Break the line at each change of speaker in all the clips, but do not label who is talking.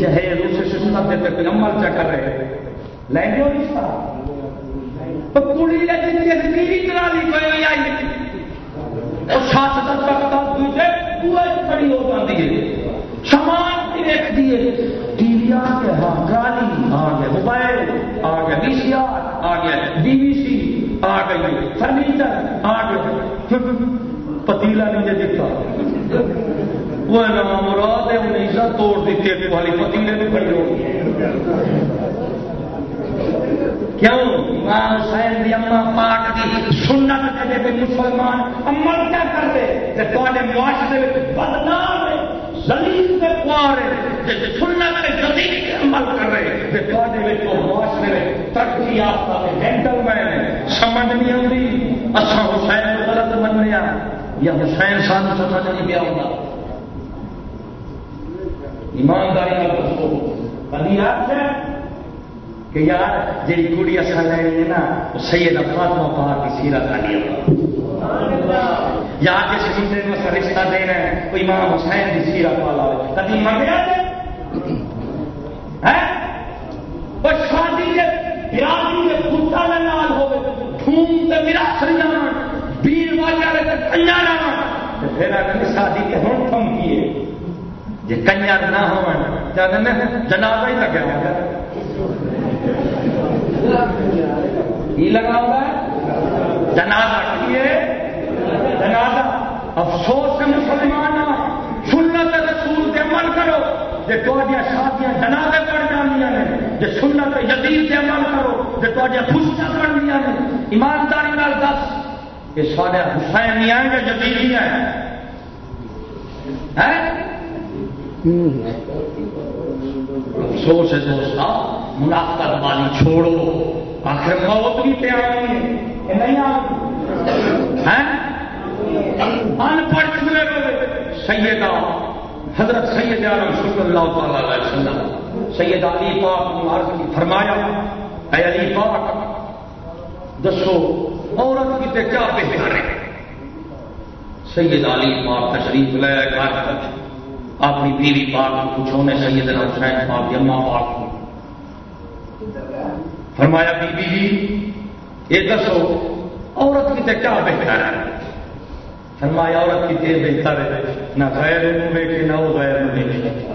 جہیز اسے سنت دے پہ عمل چا کر رہے لیں گے اور اس تو کے کرا لی کوئی آئی اور دوسرے پورے کھڑی ہو جاتی ہے۔ سامان دیکھ دیے۔ ٹی وی آ گیا ہاں آ گیا، موبائل آ گیا وی سی آر آ گیا، بی سی آ گئی، فرنیچر آ گیا۔ پتیلا نہیں دیکھا وہ مراد ہے انہیں سا توڑ دیتی ہے والی پتیلے بھی کھڑی ہو کیوں حسین دی اما پاک دی سنت مسلمان عمل کیا کرتے تے معاشرے بدنام ہے ہے سنت جدید عمل کر رہے تے معاشرے ترقی یافتہ مین ہے سمجھ نہیں آندی اساں حسین کو غلط منیا یا حسین سان سمجھ نہیں پیا ہوندا ایمانداری نال دسو کدی آپ کہ یار جی کڑی اصل لینی ہے نا وہ سید فاطمہ پاک کی سیرت آ یا جس بندے کو اصل رشتہ دینا ہے وہ امام حسین کی سیرت والا ہو کبھی منگیا وہ شادی کے برادری کے کتا کے نال ہو ٹھوم میرا سجا بیر والے کنیا نہ پھر شادی کے ہوں تھم کیے جی کنیا نہ ہو جنازہ ہی لگا ہوا لگا ہوا ہے؟ جنازہ کیے جنازہ۔ افسوس مسلمان سنت رسول کے عمل کرو۔ جی تھوڑی شادیاں جنازے پڑ جانیا نے جی سنت یتیم سے عمل کرو جی تھوڑی خوشیاں پڑ دیا نے۔ ایمانداری نال دس یہ سارے حسین نہیں آئے یا یتیم نہیں آئے افسوس ہے دوست منافقت والی چھوڑو۔ آخر موت بھی پہ آئی ہے۔ نہیں ان پڑھ چلے سیدہ، حضرت سید عالم صلی اللہ تعالی علیہ وسلم، سید علی پاک عرض کی، فرمایا، اے علی پاک، دسو، عورت کی تے کیا بہتر ہے سید علی پاک تشریف لے، گھر اپنی بیوی پاک کو پوچھو نے سیدنا حسین پاک کی اما پاک کو فرمایا بی بی جی یہ دسو، عورت کی تے کیا بہتر ہے؟ فرمایا، عورت کی تے بہتر ہے؟ نہ غیر میں بیٹھے، نہ وہ غیر میں بیٹھے۔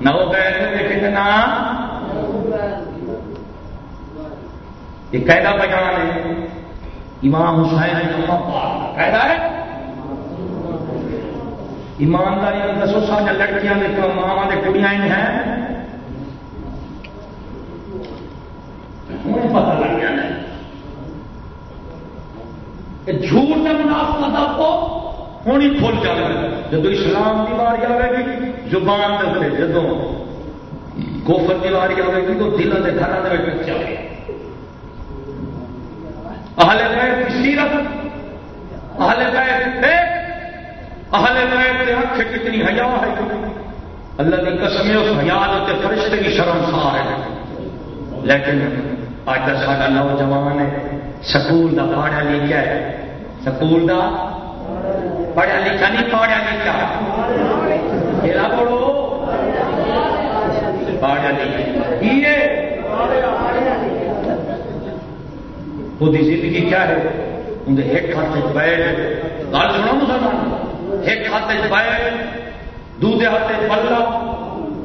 نہ وہ غیر میں بیٹھے نہ یہ قیدا بیان ہے۔ امام حسین پاک قیدا ہے۔ ایمانداری دسو سارے لڑکیاں ماوا کے کڑیاں ہیں۔ ہوں پتا لگ گیا جھوٹ کا منافقت آپ ہوں ہی کھل جائے جب اسلام کی باری آئے گی، زبان دے جدو گوفر کی باری آئے گی، تو دلوں کے گھر کے بچے آئے اہل بیت کی سیرت، اہل بیت اہل بیت کے اکھ کتنی حیا ہے۔ اللہ کی قسم اس حیا کے فرشتے کی شرم سار ہے لیکن اج کا سارا نوجوان ہے، سکول کا پڑھا لکھا ہے۔ سکول کا پڑھا لکھا نہیں پڑھا لکھا میرا پڑھو؟ پڑھا لکھا وہ زندگی کیا ہے؟ اندر ایک ہاتھ بیٹھ گل سنو مسلمان۔ ایک ہاتھ بیٹھ دوسرے ہاتھ پلا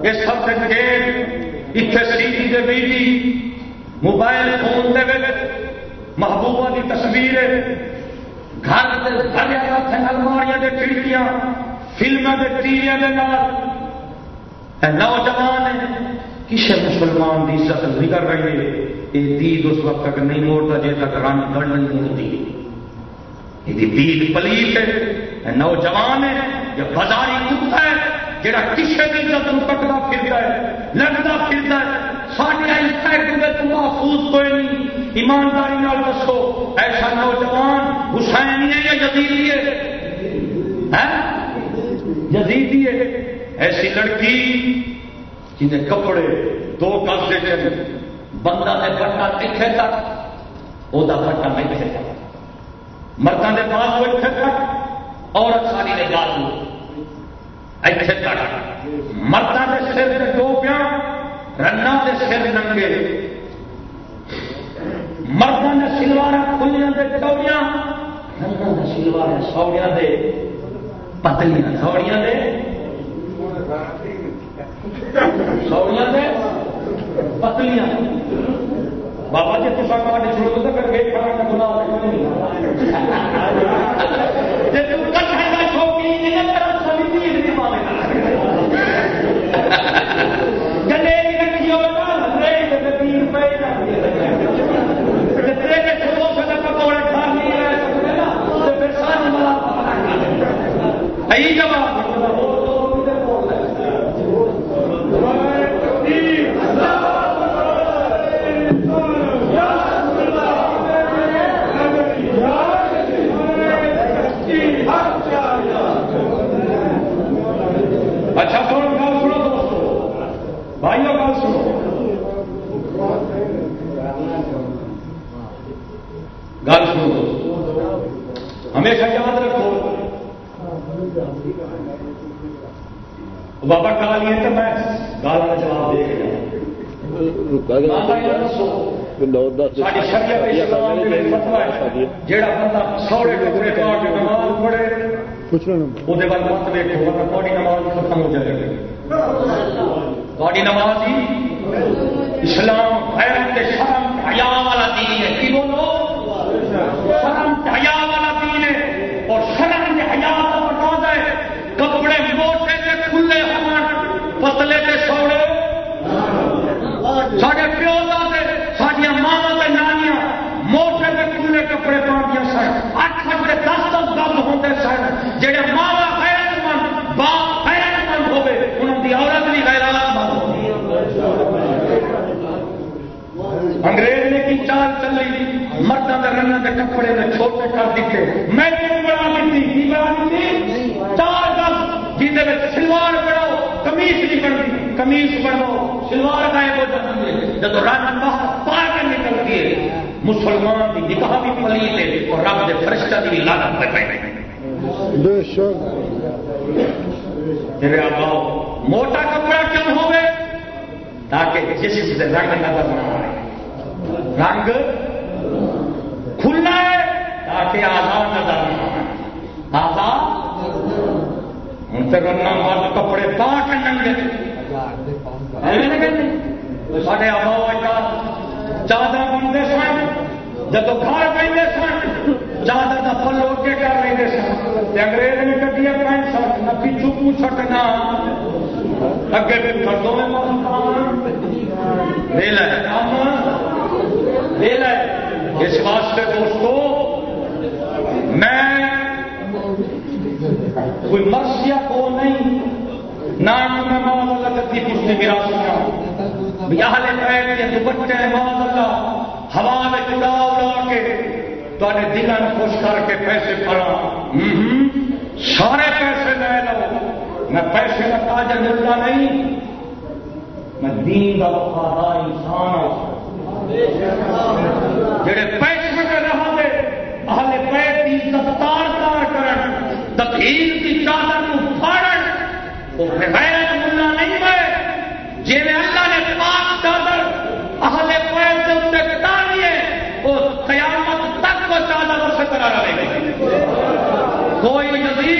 اس ہاتھ گیٹ اتنے سی دے بیٹی موبائل فون دے محبوبہ کی تصویر، گھر الماریاں دے کھڑکیاں فلموں کے ٹیویا نوجوان کسی مسلمان کی عزت نہیں کر رہی ہے یہ دید اس وقت تک نہیں موڑتا جی تک رنگ گڑ نہیں موڑتی یہ دید پلیت ہے۔ نوجوان ہے یا بازاری کتا ہے جہاں کسی کی عزت پکڑا پھرتا ہے لگتا پھرتا ہے۔ سارے محفوظ کوئی نہیں۔ ایمانداری نال دسو، ایسا نوجوان حسین ہے یا جدیدی ہے؟ جدیدی ہے۔ ایسی لڑکی جنہیں کپڑے دو کس دے بندہ نے بٹا اتنے تک وہ بٹا اتنے تک مردوں کے بعد وہ اتنے تک عورت ساری نے گال ایتھے تک مردہ دے سر دے ٹوپیاں رنا دے سر ننگے۔ مردہ نے سلوارا کھلیاں دے چوڑیاں رنا دے سلوارا سوڑیاں دے، پتلیاں سوڑیاں دے۔ سوڑیاں دے، پتلیاں۔ بابا جی تو سب کاٹ چھوڑ دو کر گئے کھڑا کا گناہ جی تو کٹھے کا شوقین نہیں کر سبھی چیز نہیں مانے گلے کی رکھی ہو نا ہزرے کے تین پہ جتنے کے چھوڑو سے پکوڑے کھا نہیں رہے سکتے نا تو پھر ساری ملا صحیح جواب اچھا سنو گل سنو دوستو بھائیو گل سنو گل سنو دوستو ہمیشہ یاد رکھو بابا گال یہ تو میں گال کا جواب دے گیا جہاں بندہ سوڑے ٹکڑے پا کے نماز پڑھے وہ مت ویکو تھوڑی نماز ختم ہو جائے گی تھوڑی نماز ہی اسلام حیرت شرم حیا والا دین ہے کی بولو شرم حیا والا دین ہے اور شرم حیا کا بتا ہے کپڑے موٹے سے کھلے ہون پتلے سے سوڑے سارے پیو دے ساریا ماوا کے نانیاں موٹے کے کھلے کپڑے پاندیا سن اٹھ بجے دس دس دم ہوتے سن جہے ماوا غیرت مند باپ غیرت مند ہوے انہوں کی عورت بھی غیرات مند انگریز نے کی چال چلی مردوں کے رنگ کے کپڑے نے چھوٹے کر دیتے میں بڑا دیتی کی بڑا دیتی چار گز جہد سلوار بڑھاؤ کمیس نہیں بنتی کمیس بڑھاؤ سلوار غائب ہو جاتی ہے جب رنگ باہر پا کے نکلتی ہے مسلمان کی نکاح بھی پلیت ہے اور رب کے فرشتہ کی بھی لاگت پہ پہ میرے آباؤ موٹا کپڑا کیوں ہوئے تاکہ جسم سے رنگ نظر نہ آئے رنگ کھلنا ہے تاکہ آزاد نظر نہ آزاد؟ ہوں تو رنگ مرد کپڑے پا کے ننگے سارے آباؤ چادر بنتے سن، جب گھر پہ سن چادر کا پل اگے کر لیں سن انگریز نے کٹی پینٹ شرٹ نہ پیچھو پوچھٹ نہ اگے پھر دونوں لے لے لے لے اس واسطے دوستو میں کوئی مرثیہ کو نہیں۔ نہ میں ماں اللہ کی پوچھنے میرا سنا اہل پیر کے دوپٹے ماں اللہ ہوا میں اڑا اڑا کے تے دلوں خوش کر کے پیسے پڑا سارے پیسے لے لو۔ میں پیسے کا تاجر ملتا نہیں۔ میں دین کا وفادار انسان جڑے پیسے اہل پیر کی دفتار تار کرن تقیر کی چادر کو پھاڑن، وہ غیرت ملا نہیں ہے جی اللہ نے پاک چادر اہل پیر سے اتنے کٹانی ہے وہ قیامت تک وہ چادر اسے کرا رہے گی۔ کوئی نزیر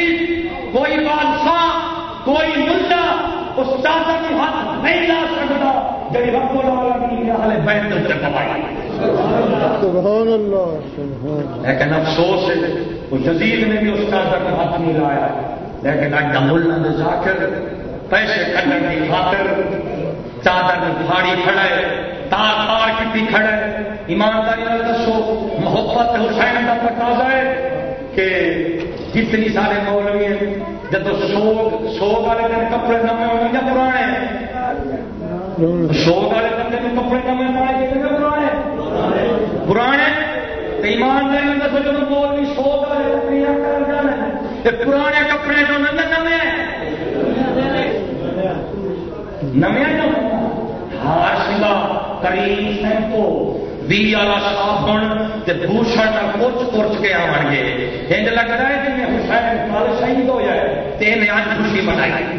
کوئی بادشاہ، کوئی ملا اس چادر کو ہاتھ نہیں لا سکتا جی رب العالمین نے اہل بیت سے پوائی
سبحان اللہ سبحان
لیکن افسوس ہے وہ جزید نے بھی اس چادر کو ہاتھ نہیں لایا لیکن اج ملا نے جا کر پیسے کھڑنے کی خاطر چادر میں پھاڑی کھڑے تار تار کی کھڑے ایمانداری نال دسو، محبت حسین کا تقاضا ہے کہ جتنی سارے مولوی ہیں، جب سوگ سوگ والے دن کپڑے نمے ہونے یا پرانے۔ سوگ والے بندے میں کپڑے نمے پائے گئے پرانے۔ ایمانداری نال دسو جب مولوی سوگ والے تقریر کر جانے پرانے کپڑے جو نمے نمے۔ نمے ہار سنگا کریم سینپو دی والا صابن بھوشن کچھ کچھ کے آن گے۔ انج لگ رہا ہے جی حسین کل شہید ہو جائے۔ تین آج خوشی منائی۔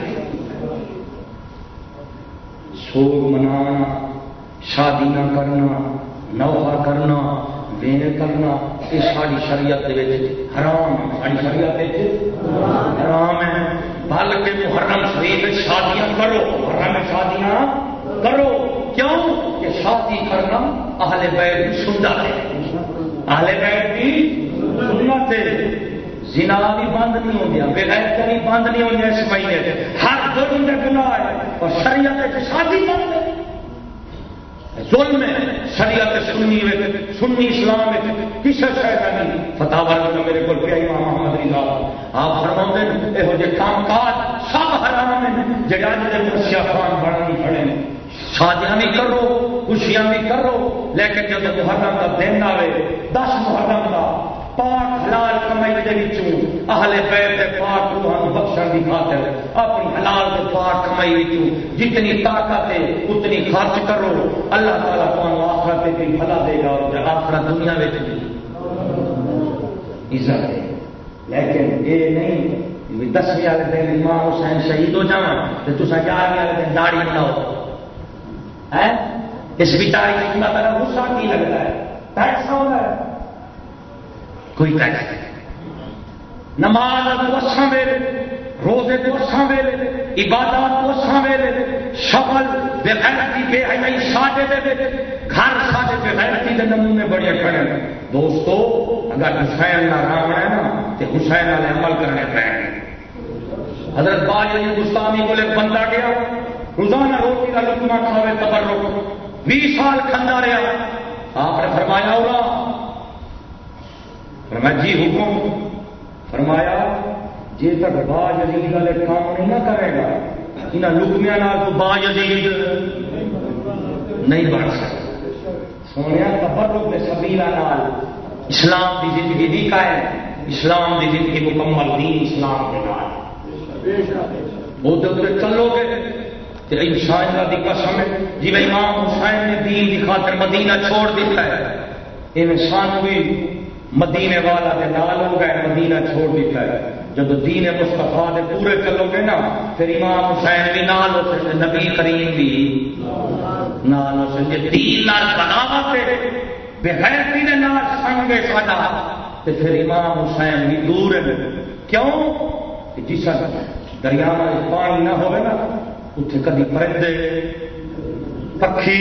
سوگ منانا، شادی نہ کرنا، نوحہ کرنا وین کرنا یہ ساری شریعت حرام ساری شریعت حرام ہے۔ بلکہ محرم شریف شادیاں کرو۔ محرم شادیاں کرو۔ کیوں؟ کہ شادی کرنا اہل بیت کی سنت ہے۔ اہل بیت کی سنت ہے۔ زنا بھی بند نہیں ہو بغیر بھی بند نہیں ہو اس مہینے ہر ظلم کا گناہ ہے اور شریعت شادی بند ہے۔ ظلم ہے، شریعت سنی سنی اسلام کسی شہر کا نہیں؟ فتح والا میرے کو پیا امام احمد رضا۔ آپ فرما یہو جہ کام کاج سب حرام ہیں جگہ جی مرشیا خان بڑھنی کھڑے شادیاں بھی کرو، خوشیاں بھی کرو، لیکن جب محرم کا دن آئے دس محرم کا پاک حلال کمائی دے وچوں، اہل بیت دے پاک روحان بخشن دی خاطر اپنی حلال دے پاک کمائی وچوں، جتنی طاقت ہے، اتنی خرچ کرو۔ اللہ تعالیٰ تمہیں آخرت بھی بھلا دے گا اور آخرت دنیا میں بھی۔ عزت ہے۔ لیکن یہ نہیں دسویں والے دن امام حسین شہید ہو جانا تو تصا گیارہویں والے دن داڑھی بناؤ؟ اس بیچاری کی قیمت غصہ کی لگتا ہے؟ ٹیکس ہوتا ہے۔ کوئی ٹیکس نہیں نماز تو اچھا میرے روزے تو اچھا میرے عبادات تو اچھا میرے شکل بے غیرتی بے حیائی ساڈے دے دے۔ گھر ساڈے بے غیرتی دے نمونے بڑے کھڑے دوستو، اگر حسین نہ رام ہے نا تو حسین والے عمل کرنے پہ حضرت باج گستامی کو لے بندہ گیا، روزانہ روٹی کا لکما کھاوے تبر روک بیس سال کھانا رہا۔ آپ نے فرمایا ہوگا فرمایا جی حکم فرمایا جی تک باج عزیز والے کام نہیں نہ کرے گا انہیں لکمیا تو باج عزیز نہیں بڑھ سکتا. سونے تبر روک سبیلا نال اسلام کی زندگی نہیں کا ہے اسلام کی زندگی مکمل دین اسلام کے نال۔ وہ چلو گے انسان کا قسم ہے جی امام حسین نے دین کی خاطر مدینہ چھوڑ دیتا ہے۔ انسان بھی مدینے والا کے نال ہو گئے، مدینہ چھوڑ دیتا ہے۔ جب دین مستفا کے پورے چلو گے نا، پھر امام حسین بھی نال ہو سکتے نبی کریم بھی نال ہو سکتے دین نال بناوت بغیر تین نال سنگے ساڈا۔ تو پھر امام حسین بھی دور ہے۔ کیوں؟ جس دریا میں پانی نہ ہوئے نا اتنے کدی پرندے، پکھی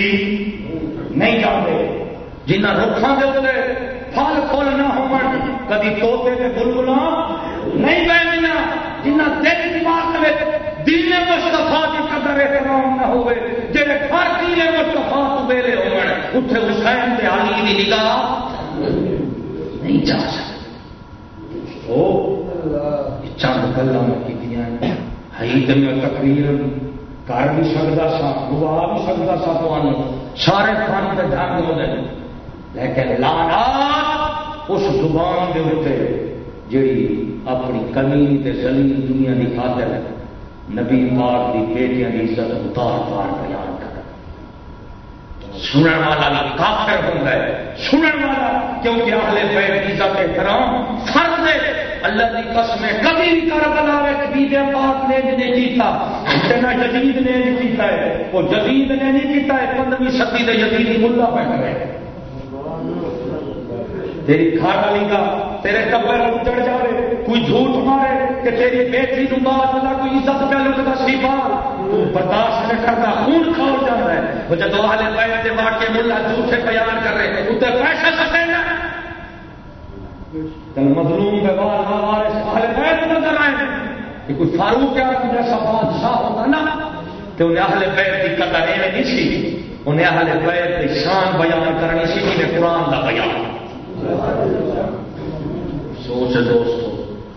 نہیں جاتے جنہ رکھان کے اتنے پھل فل نہ ہو کدی توتے کے بلبلا نہیں بہنیا جنہ دل دماغ میں دین مستفا کی قدر احترام نہ ہوئے۔ جہے ہر دین مستفا تو ویلے ہو اتنے حسین کے علی کی نگاہ نہیں جا سکتے چند گلا میں کی حید میں تقریر کر بھی سکتا سا گوا بھی سکتا سا تو سارے فن کے ڈنگ ہو گئے لیکن لانا اس زبان کے اتنے جیڑی اپنی کمی تے زمین دنیا کی خاطر نبی پاک کی بیٹیاں کی عزت اتار پار بیان کر سننے والا کافر ہوتا ہے۔ سننے والا کیونکہ اگلے بیٹ عزت احترام فرض ہے۔ اللہ کی قسم کبھی بھی کربلا بی پاک نے بھی نہیں کیتا۔ اتنا جدید نے نہیں کیتا ہے، وہ جدید نے نہیں کیتا ہے، پندرہویں صدی کے جدید ملا بیٹھ گئے تیری کھانا والی کا تیرے کپڑے چڑھ جائے کوئی جھوٹ مارے کہ تیری بیٹی نو بعد اللہ کوئی عزت پہ لگتا سی بار تو برداشت نہیں کرتا خون کھا جاتا ہے۔ وہ جب والے پیر کے واقع ملا جھوٹے بیان کر رہے اتنے پیسہ سکے نا مظلوم کے بعد ہمارے اہل بیت نظر آئے۔ کہ کوئی فاروق اعظم جیسا بادشاہ ہوتا نا تو انہیں اہل بیت کی قدر ایویں نہیں سی۔ انہیں اہل بیت کی شان بیان کرنی سی، انہیں قرآن کا بیان۔ سوچ دوستو،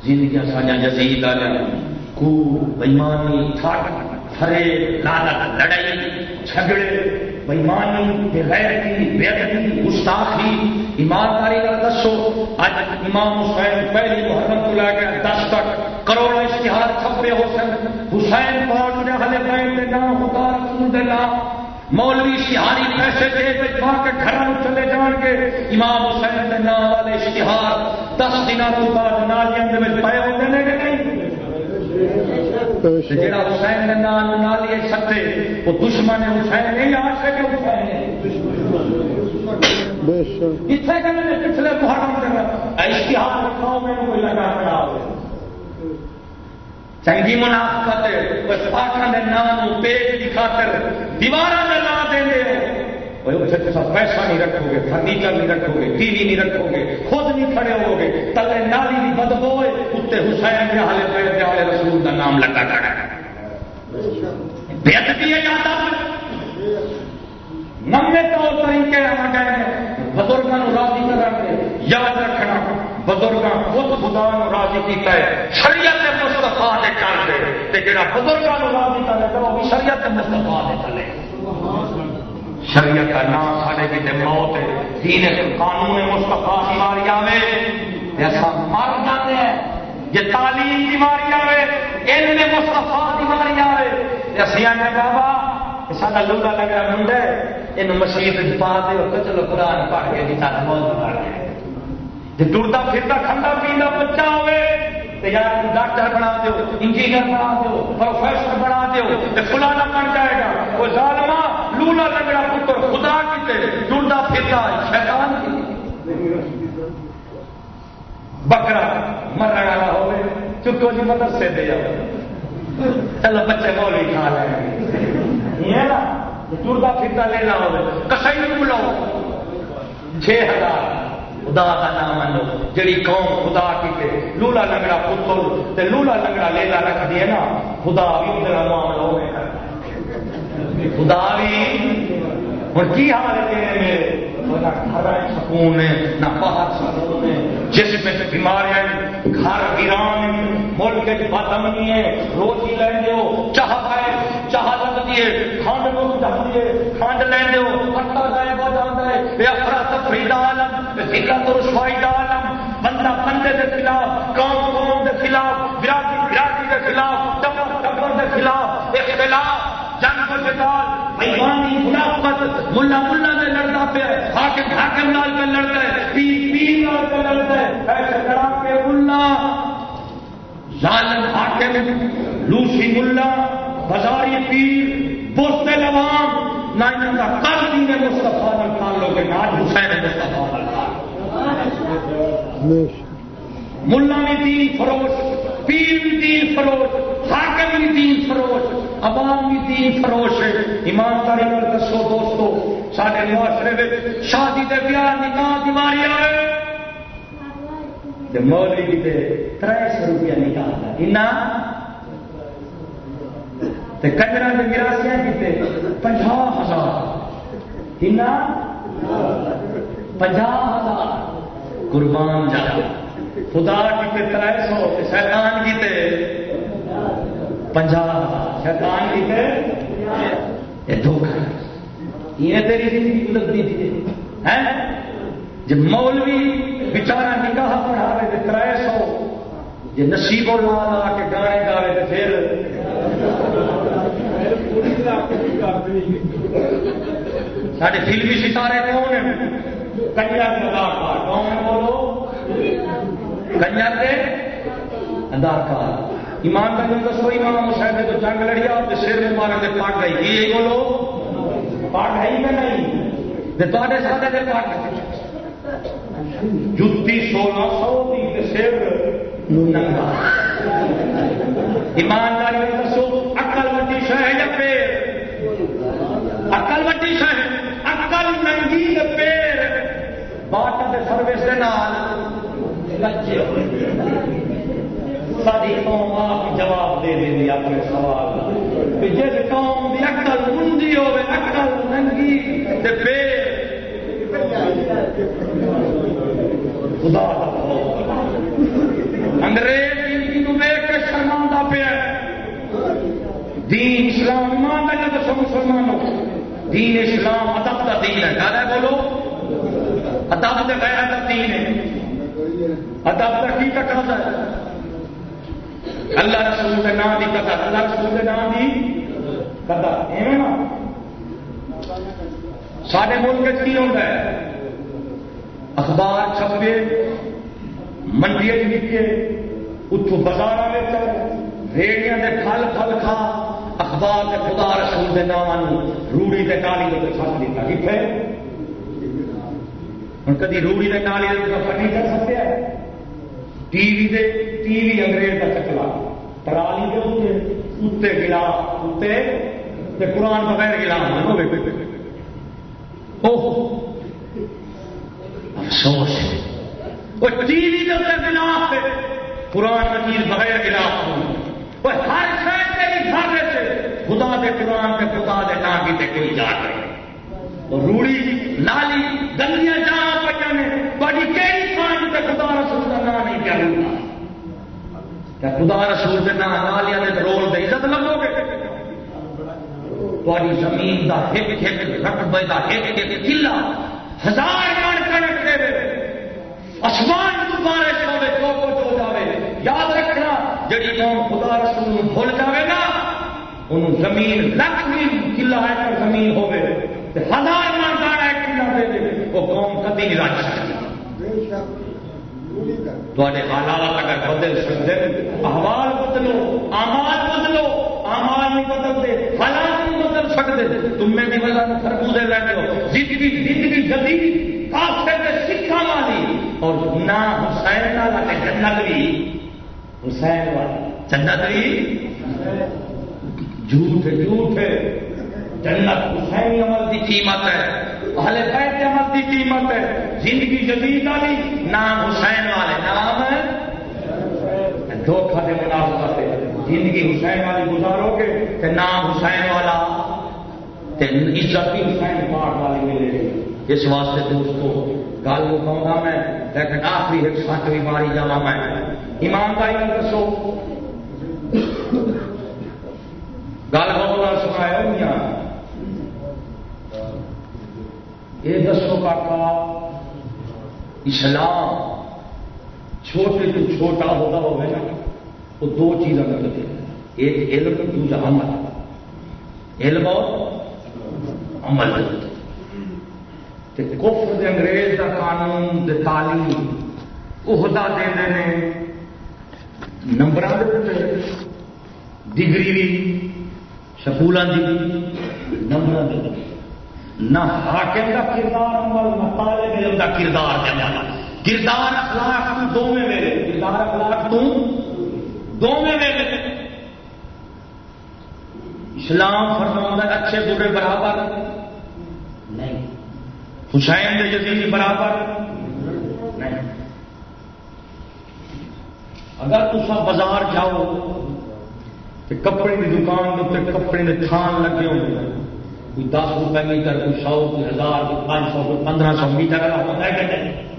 زندگیاں سانجا جزید آ کو بےمانی تھٹ فرے لالت لڑائی، جھگڑے، بےمانی بغیرتی بےدتی گستاخی، ایمانداری کا دسو اج امام حسین پہلی محرم کو لے کے دس تک کروڑ اشتہار چھپے ہو سن حسین پاک نے ہلے پین کے نام خدا رسول دے نام مولوی اشتہاری پیسے دے پا کے گھر چلے جان کے امام حسین کے نام والے اشتہار دس دن تو بعد نالیاں پائے ہوتے ہیں کہ نہیں؟
شک
حسین دے نام نالی سٹے وہ دشمن حسین نہیں آ سکے حسین اتنے کہنے پچھلے محرم اشتہار لکھاؤ میں لگا کھڑا ہو چنگی منافقت بس نام پیٹ کی خاطر دیواراں دے لا دیں پیسہ نہیں رکھو گے فرنیچر نہیں رکھو گے ٹی وی نہیں رکھو گے خود نہیں کھڑے ہو گے تلے نالی کی بدبو ہے اتنے حسین کے حالے پہ حالے رسول کا نام لگا کھڑا ہے۔ ہے جاتا نمے طور طریقے ہم کہیں بزرگوں راضی کرنے یاد رکھنا بزرگوں خود خدا راضی کیتا ہے۔ مستفا نے کر دے تے جڑا بزرگوں نو راضی کرے تو وہ شریعت مستفا نے چلے شریعت کا نام سارے کتنے موت ہے، دین قانون مستفا کی ماری آوے۔ تے اساں مر جاتے ہیں یہ تعلیم کی ماری آوے، علم مستفا کی ماری آوے۔ تے اسی آنے بابا سارا لوگا لگ رہا منڈا ہے یہ مسیح پا دے تو چلو قرآن پڑھ کے جی سارا موت مار گیا جی ٹرتا پھرتا کھانا پیتا بچہ ہوے تو یار ڈاکٹر بنا دو انجینئر بنا دو پروفیسر بنا دو فلانا بن جائے گا۔ وہ ظالما لولا لگڑا پتر، خدا کیتے ٹرتا پھرتا شیطان کی۔ بکرا مرن والا ہوے چکو جی مدرسے دے جاؤ۔ چلو بچے مولی کھا لیں۔ گے یہ نا ٹرتا پھرتا لینا ہوے کسائی بلاؤ۔ چھ ہزار۔ خدا کا نام منو جڑی قوم خدا کی تے لولا لنگڑا پتر تے لولا لنگڑا لیلا رکھ دیے نا، خدا بھی ادھر معاملہ ہوئے کر خدا بھی۔ ہوں کی حال ہے تیرے میرے نہ گھر سکون ہے، نہ باہر سکون ہے۔ جس میں بیماریاں گھر ویران ملک ہے روٹی لین دو چاہ پائے چاہ لگتی ہے کھنڈ لوگ جاتی ہے کھنڈ لین دو پتا غائب ہو جاتا ہے۔ بے افرا تفری عالم فکر تو رسوائی کا عالم، بندہ بندے کے خلاف، قوم قوم کے خلاف، برادری برادری کے خلاف ٹبر ٹبر کے خلاف، اختلاف، جنگ و جدال بےمانی منافقت، ملا ملا میں لڑتا پہ حاکم حاکم لال پہ لڑتا ہے، پیر پیر لال پہ لڑتا ہے۔ ایسے لڑا کے ملا، ظالم حاکم، لوسی ملا بازاری پیر بوست لوام نہ ان کا کل دین مصطفیٰ نال تعلق ہے آج حسین تعلق
بے شک
ملا بھی دین فروش پیر بھی دین فروش حاکم بھی دین فروش عوام بھی دین فروش۔ ایمانداری نال دسو دوستو سارے معاشرے میں شادی دے بیاہ نکاح دی واری آئے۔ مولوی بھی تے ترے سو روپیہ نکاح تے کنجرا دے گراسیاں کیتے پنجا ہزار۔ اینا پنجا ہزار۔ قربان جا خدا کیتے ترے سو شیطان کیتے پنجا شیطان کیتے یہ دھوکہ یہ تیری زندگی گزرتی تھی ہیں؟ جب مولوی بیچارہ نکاح پڑھاوے تو تر سو جی نصیب و لا لا کے گانے گاوے تو پھر سارے فلمی ستارے کون ہیں کنجر کے اداکار کون ہیں بولو کنجر کے اداکار ایمانداری دسو امام حسین نے تو جنگ لڑی آپ سر میں مارے تو پاٹ گئی یہ بولو پاٹ ہے ہی نہیں تے سارے دے پاٹ جتی سولہ سو کی سر ننگا ایمانداری دسو شہ یا پیر؟ اکل وڈی شہ اکل ننگی پیر؟ باٹ دے سروس دے نال لچے ساری قوم آپ جواب دے دیں اپنے سوال کہ جس قوم کی اکل منڈی ہوے اکل ننگی پیر۔ خدا انگریز زندگی کو ویک کے شرماندہ پیا دین اسلام ایمان کا دسو مسلمانوں دین اسلام ادب کا دین ہے۔ کیا بولو؟ ادب سے غیر ادب دین ہے۔ ادب کا کی ٹکرا ہے؟ اللہ رسول کے نام کی قدر اللہ رسول کے نام کی قدر ایویں نا۔ سارے ملک کی ہوتا ہے؟ اخبار چھپے منڈی لکھے اتو بازار ریڑیاں پھل پھل کھا۔ اخبار کے خدا رسول کے نام، روڑی کے ٹالی کے چھت دیتا کتنے ہوں کدی روڑی کے ٹالی فرنیچر سکیا ٹی وی دے، ٹی وی انگریز کا چکلا۔ ٹرالی کے اتنے اتنے گلا اتنے قرآن بغیر گلا۔ ہاں، افسوس وہ ٹی وی کے اتنے گلاف قرآن مجید بغیر گلاف ہر شہر کے گھر سے خدا دے قرآن کے خدا دے نا کی کوئی جا رہے روڑی، نالی گلیاں جا پہ نے بڑی کئی تھان سے خدا رسول کا نام نہیں کیا روڑا۔ کیا خدا رسول کے نام نالیا نے رول دے عزت لگو گے؟ تاری زمین دا ایک ایک رقبے دا ایک ایک قلعہ ہزار من کنک دے آسمان دوبارے چاہے جو کچھ ہو جائے یاد رکھنا، جڑی قوم خدا رسول بھول جائے گا ان زمین لکھ بھی قلعہ ہے زمین ہوگی۔ ہزار من داڑا ایک قلعہ دے دے۔ وہ قوم کدی نہیں رج سکتی۔ تے حالات اگر بدل سکتے، احوال بدلو آمال بدلو۔ آمال نہیں بدلتے، حالات نہیں بدل سکتے۔ تم میں بھی وجہ خربوزے رہتے ہو زندگی زندگی جدید، کافر کے سکھا والی۔ اور نہ حسین والا جنت بھی۔ حسین والا، جنت بھی؟ جھوٹ جھوٹ جنت حسین عمل کی قیمت ہے۔ اہل بیت عمل کی قیمت ہے۔ زندگی جدید والی نام حسین والے۔ نام؟ ہے دھوکھا دے منافقت ہے زندگی حسین والی گزارو گے تو نام حسین والا۔ عزت بھی حسین پاک والی ملے۔ گی اس واسطے دوستو، گل وہ میں، لیکن آخری ایک سچ بھی ماری جا میں۔ ایمانداری دسو۔ گل بہت سنایا یہ دسو کاکا، اسلام چھوٹے تو چھوٹا ہوتا ہوگا وہ دو چیزیں کرتے ایک علم، دوسرا عمل۔ علم اور عمل۔ کفر دے انگریز کا قانون، دے تعلیم، عہدہ دے دے نمبر ڈگری بھی سکولوں کی نمبر نہ حاکم کا کردار عمل نہ طالب علم کا کردار جانا کردار اخلاق تو دو میں میرے کردار اخلاق تو دو میں میرے اسلام فرما اچھے برے برابر۔ نہیں۔ حسین دے جزیری برابر۔ نہیں۔ اگر تصا بازار جاؤ کپڑے کی دکان کپڑے کے تھان لگے ہوئے کوئی دس روپے میٹر، کوئی سو، کوئی ہزار، کوئی پانچ سو، کوئی پندرہ سو میٹر ہوتا ہے کہ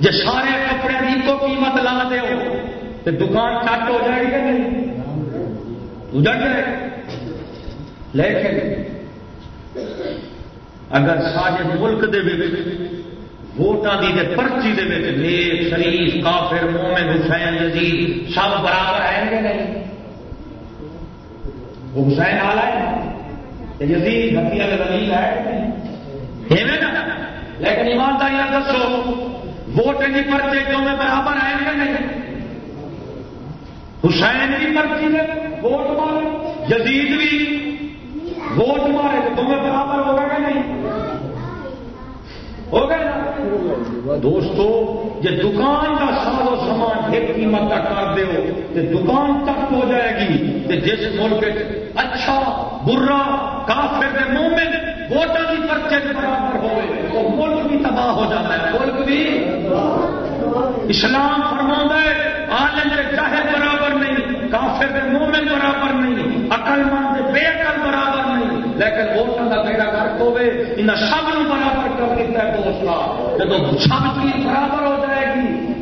جی سارے کپڑے کی تو قیمت لا دے تو دکان کٹ ہو جائے گی کہ نہیں؟ اجڑ جائے لیکن اگر سارے ملک دے ووٹان کی پرچی دے نیک، شریف، کافر، مومن، حسین، یزید سب برابر ہے کہ نہیں؟ وہ حسین آل ہے یزید ہتھی دلیل ہے لیکن ایمانداری دسو ووٹ کی پرچے کیوں میں برابر آئے گا نہیں؟ حسین کی پرچی نے ووٹ مارے، یزید بھی ووٹ مارے، تو تمہیں برابر ہوگا کہ نہیں؟ ہو گئے نا؟ دوستو یہ دکان کا ساز و سامان ایک قیمت کا کر دو تو دکان تک ہو جائے گی تو جس ملک اچھا برا، کافر دے مومن ووٹر کی پرچے کے برابر ہوئے وہ ملک بھی تباہ ہو جاتا ہے، ملک بھی۔ اسلام فرما ہے، عالم کے چاہے برابر نہیں، کافر دے مومن برابر نہیں عقل مند بے عقل برابر لیکن ووٹر کا بیڑا گرک ہوے ان سب برابر کر دیتا ہے دوست جب سب چیز برابر ہو جائے گی،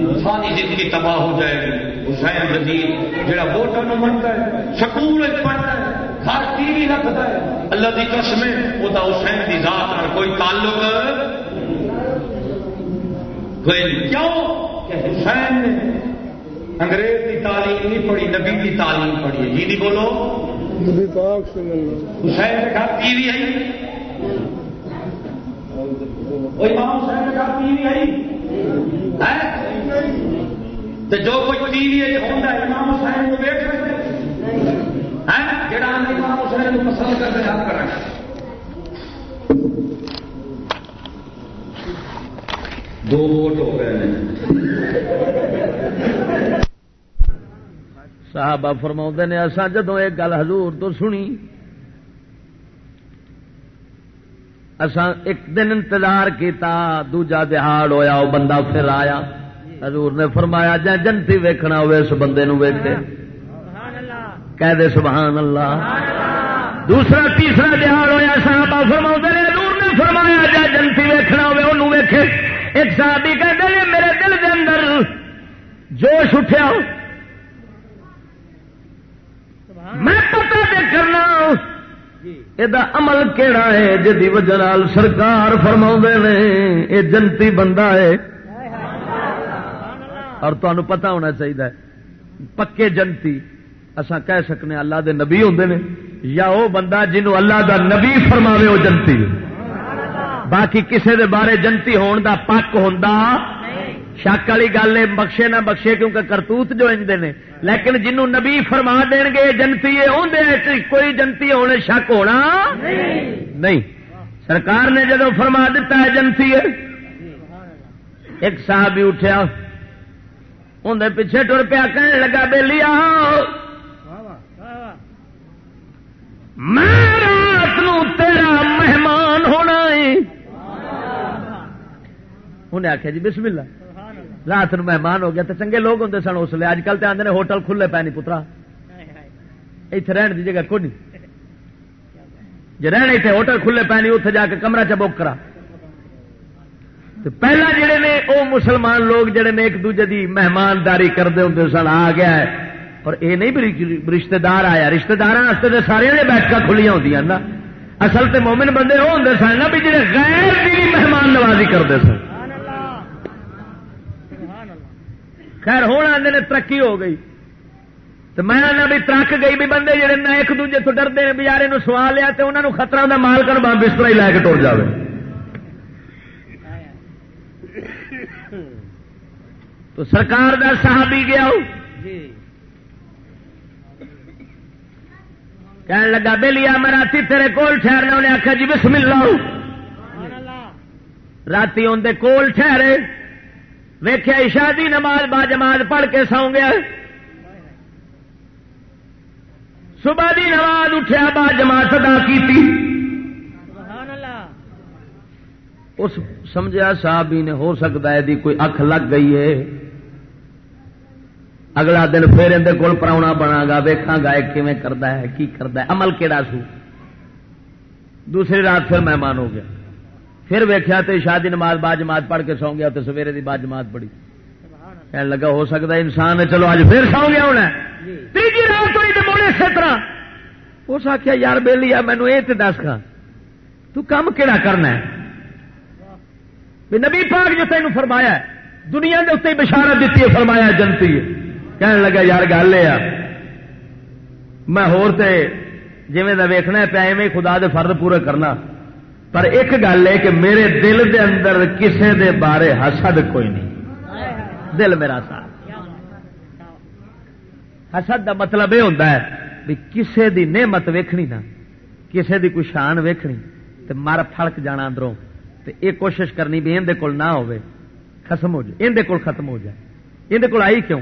انسانی زندگی تباہ ہو جائے گی۔ حسین جدید جہاں ووٹر منتا ہے، سکول پڑھتا ہے، گھر ٹی وی رکھتا ہے۔ اللہ کی قسم وہ تو حسین کی ذات اور کوئی تعلق۔ کوئی کیوں؟ کہ حسین نے انگریز کی تعلیم نہیں پڑھی، نبی کی تعلیم پڑھی ہے۔ جی نہیں بولو؟ حسین کے گھر ٹی وی آئی؟ کوئی ماں حسین کے گھر ٹی وی آئی تو جو کوئی ٹی وی ہوتا ہے امام حسین کو ویٹ سکتے جڑا امام حسین کو پسند کرتے آپ کریں دو ووٹ ہو گئے ہیں۔
صاحب فرما نے اصا جدو ایک گل حضور تو سنی، اساں ایک دن انتظار کیتا، دوجا دہاڑ ہویا وہ بندہ پھر آیا۔ حضور نے فرمایا جا جنتی ویکھنا ہوئے، اس بندے نو ویکھے کہہ دے، سبحان اللہ۔ دوسرا، تیسرا دہاڑ ہویا، صحابہ فرما نے، حضور نے فرمایا جا جنتی ویکھنا ہوئے انہوں ویکھے۔ ایک صحابی کہتے ہیں میرے دل کے اندر جوش اٹھیا۔ میں پتا کرنا یہ عمل کہڑا ہے جی وجہ سرکار فرما نے یہ جنتی بندہ ہے۔ اور تمہیں پتا ہونا چاہیے پکے جنتی اصا کہہ سکنے اللہ دے نبی ہوں نے، یا وہ بندہ جنہوں اللہ دا نبی فرماوے وہ جنتی۔ باقی کسے دے بارے جنتی ہون دا پک ہوں شک والی گل ہے، بخشے نہ بخشے، کیونکہ کرتوت جو انجتے نے۔ لیکن جنوں نبی فرما دین گے، جنتی کوئی جنتی ہونے شک ہونا نہیں۔ سرکار نے جدو فرما دیتا ہے جنتی ہے، ایک صاحب بھی اٹھیا اندر پیچھے ٹر پیا کہنے لگا بے لیا میں رات نو تیرا مہمان ہونا ہے۔ انہیں آخیا جی بسم اللہ۔ رات نو مہمان ہو گیا تو چنگے لوگ ہوں سن اس لیے اج کل تو آدھے ہوٹل کھلے پے نہیں پترا۔ اتنے رہن کی جگہ کون جی رہنے اتنے ہوٹل کھلے پے نہیں اتنے جا کے کمرہ چ بک کرا۔ پہلا جڑے نے وہ مسلمان لوگ جڑے نے ایک دوجے کی مہمانداری کرتے ہوں سن، آ گیا ہے۔ اور یہ نہیں رشتہ دار آیا۔ رشتہ دار سارے بیٹھک کھلیاں ہوتی نا اصل تو مومن بندے وہ ہوں سن نا بھی جڑے غیر مہمان نوازی کرتے سن۔ خیر ہونا نے ترقی ہو گئی۔ تو میں بھی ترک گئی بھی بندے جڑے نہ ایک دوجے تو ڈرتے ہیں بچارے سوا لیا تو انہوں خطرہ کا مال کر بستر ہی لے کے ٹر جائے تو سرکار کا صحابی گیا کہنے لگا بے لیا میں رات تیرے کول ٹھہرنا انہیں آخیا جی بسم اللہ۔ رات اندر کول ٹھہرے۔ ویخیا اشادی نماز با جماعت پڑھ کے سو گیا۔ صبح دی نماز اٹھیا با جماعت ادا کی اس سمجھا صاحب نے ہو سکتا ہے کوئی اکھ لگ گئی ہے۔ اگلا دن پھر اندر کول پراؤنا بنا گا ویکھا گا کیون کرتا ہے، کی کرتا ہے، عمل کہڑا سو؟ دوسری رات پھر مہمان ہو گیا۔ پھر ویکیا تو شادی نماز با جماعت پڑھ کے سو گیا تو سویرے دی با جماعت پڑھی۔ کہنے لگا ہو سکتا ہے انسان ہے، چلو اج پھر سو گیا ہونا تیجی رات ہوئی اسی طرح۔ اس آخیا یار بے لیا مینو یہ دس کھا تو کہڑا کرنا ہے؟ نبی پاک جو تین فرمایا ہے، دنیا کے اتنے بشارت دیتی ہے، فرمایا جنتی ہے۔ کہنے لگا، یار گل یہ میں ہوتے جی ویخنا پیا ایویں خدا دے فرد پورے کرنا۔ پر ایک گل ہے کہ میرے دل دے اندر کسے دے بارے حسد کوئی نہیں. دل میرا ساتھ. حسد دا مطلب یہ ہوتا ہے بھی کسے دی نعمت ویکھنی نا، کسے دی کوئی شان ویکھنی، تے مر پھڑک جانا اندروں، تے یہ کوشش کرنی بھی اندر کول نہ ہوئے ختم ہو جائے اندر کول ختم ہو جائے۔ اندر کول آئی کیوں؟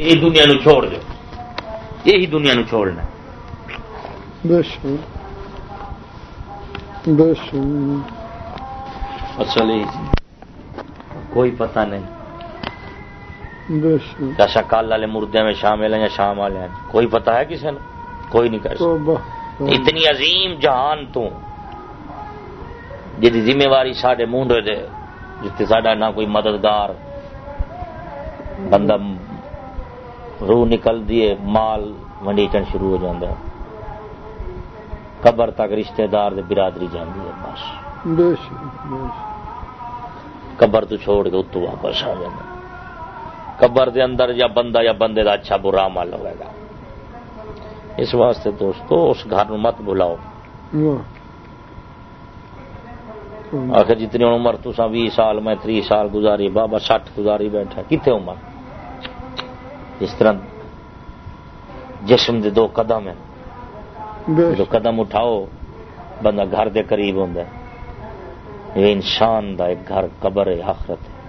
یہی دنیا نو چھوڑ دو یہی دنیا نو چھوڑنا اصل۔ کوئی پتہ نہیں۔ جیسا کل والے مردے میں شامل ہیں یا شام والے ہیں۔ کوئی پتہ ہے کسی نے کوئی نہیں کر سکتا۔ اتنی عظیم جہان تو جی ذمہ واری سڈے مونڈے دے جتنے ساڈا نہ کوئی مددگار بندہ روح نکل دیے مال ونڈیچن شروع ہو جاتا ہے۔ قبر تک رشتہ دار دے برادری جاندی ہے بس۔
شک
قبر تو چھوڑ کے اتو واپس آ جانا قبر دے اندر یا بندہ یا بندے دا اچھا برا عمل ہوئے گا۔ اس واسطے دوستو اس گھر مت بلاؤ۔ آخر جتنی عمر تو بھی سال میں تری سال گزاری بابا سٹھ گزاری بیٹھا کتنے عمر؟ اس طرح جسم دے دو قدم ہیں۔ جو قدم اٹھاؤ بندہ گھر دے قریب ہوں یہ انسان دا ایک گھر قبر ہے آخرت ہے۔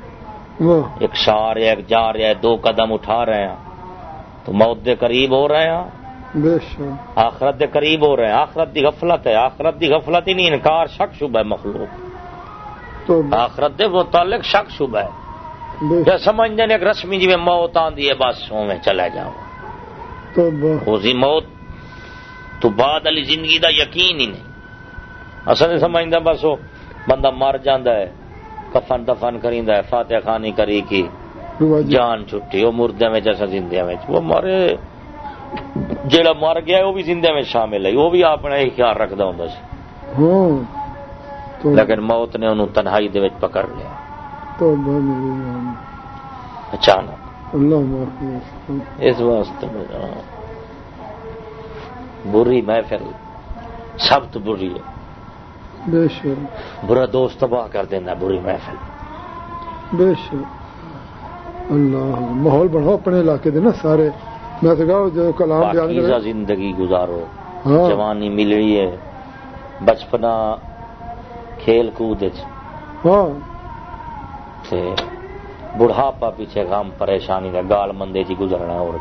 ایک سار ہے ایک جا رہا ہے دو قدم اٹھا رہے ہیں۔ تو موت دے قریب ہو رہے ہیں۔
بے
آخرت دے قریب ہو رہے ہیں۔ آخرت دی غفلت ہے۔ آخرت دی غفلت ہی نہیں انکار شک شبہ ہے مخلوق آخرت دے متعلق شک شبہ ہے۔
بے
کیا سمجھتے ہیں ایک رسمی جی میں موت آندی ہے بس میں چلے جاؤں۔ اسی موت تو بعد والی زندگی دا یقین ہی نہیں۔ اصل نہیں سمجھتا بس وہ بندہ مر جاندہ ہے کفن دفن کریندا ہے فاتح خانی کری کی
جی
جان چھٹی وہ مردے میں جیسا زندے میں وہ مرے۔ جیڑا مر گیا ہے وہ بھی زندے میں شامل ہے۔ وہ بھی اپنا ہی خیال رکھتا ہوں سی۔
ہاں
لیکن موت نے انہوں تنہائی دے وچ پکڑ لیا۔ اچانک۔
اللہ
اس واسطے۔ بری محفل سب تو بری ہے۔
بے شک۔
برا دوست تباہ کر دینا بری محفل۔
بے شک۔ اللہ ماحول بناؤ اپنے علاقے دے نا سارے۔ میں تو کہا جو کلام
زندگی گزارو۔
ہاں۔
جوانی مل رہی ہے۔ بچپنا کھیل کود
ہاں۔
تے بڑھاپا پیچھے غم، پریشانی کا گال مندے جی گزرنا اور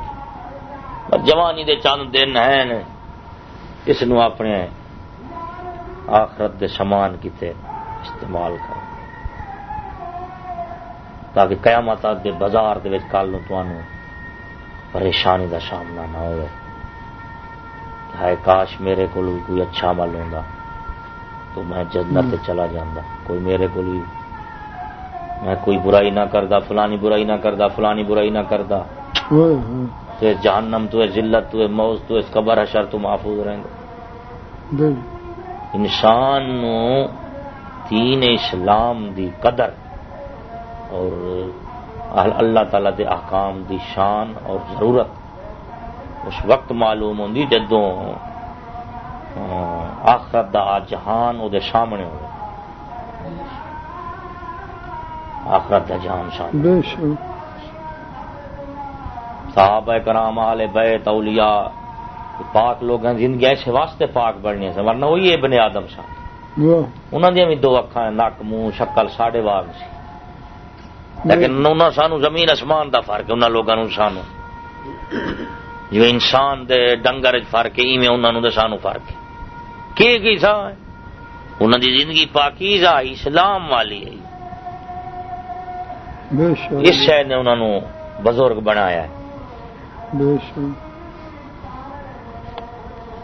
جوانی دے چند دن ہیں۔ اس نو اپنے آخرت دے سامان کیتے استعمال کر۔ تاکہ قیامت دے بازار دے وچ کل نو پریشانی دا سامنا نہ ہوئے۔ ہائے کاش میرے کو کوئی اچھا عمل ہوندا تو میں جنت چلا جاندہ کوئی میرے کو میں کوئی برائی نہ کردا فلانی برائی نہ کردا فلانی برائی نہ کردا تو جہنم تو ذلت تو موز تو اس قبر حشر تو محفوظ رہیں گے۔ انسان نو دین اسلام دی قدر اور اللہ تعالی دے احکام دی شان اور ضرورت۔ اس وقت معلوم ہوندی جدوں آخرت دا جہان دے سامنے ہو آخرت دا جہان سامنے
بے شک۔
صحابہ کرام آل بیت اولیاء پاک لوگ ہیں زندگی ایسے واسطے پاک بڑھنے سے ورنہ وہی ابن آدم سا
واہ۔
انہوں نے بھی دو اکھاں ہیں، نک منہ شکل ساڑھے واگ سی۔ لیکن انہوں سانو زمین اسمان دا فرق ہے انہوں لوگوں نو سانو۔ جو انسان دے ڈنگر فرق ہے ایویں انہوں دے سانو فرق ہے۔ کی کی سا ہے؟ انہوں دی زندگی پاکیزہ اسلام والی ہے۔ اس شہر نے انہوں نے بزرگ بنایا ہے۔
بے شک۔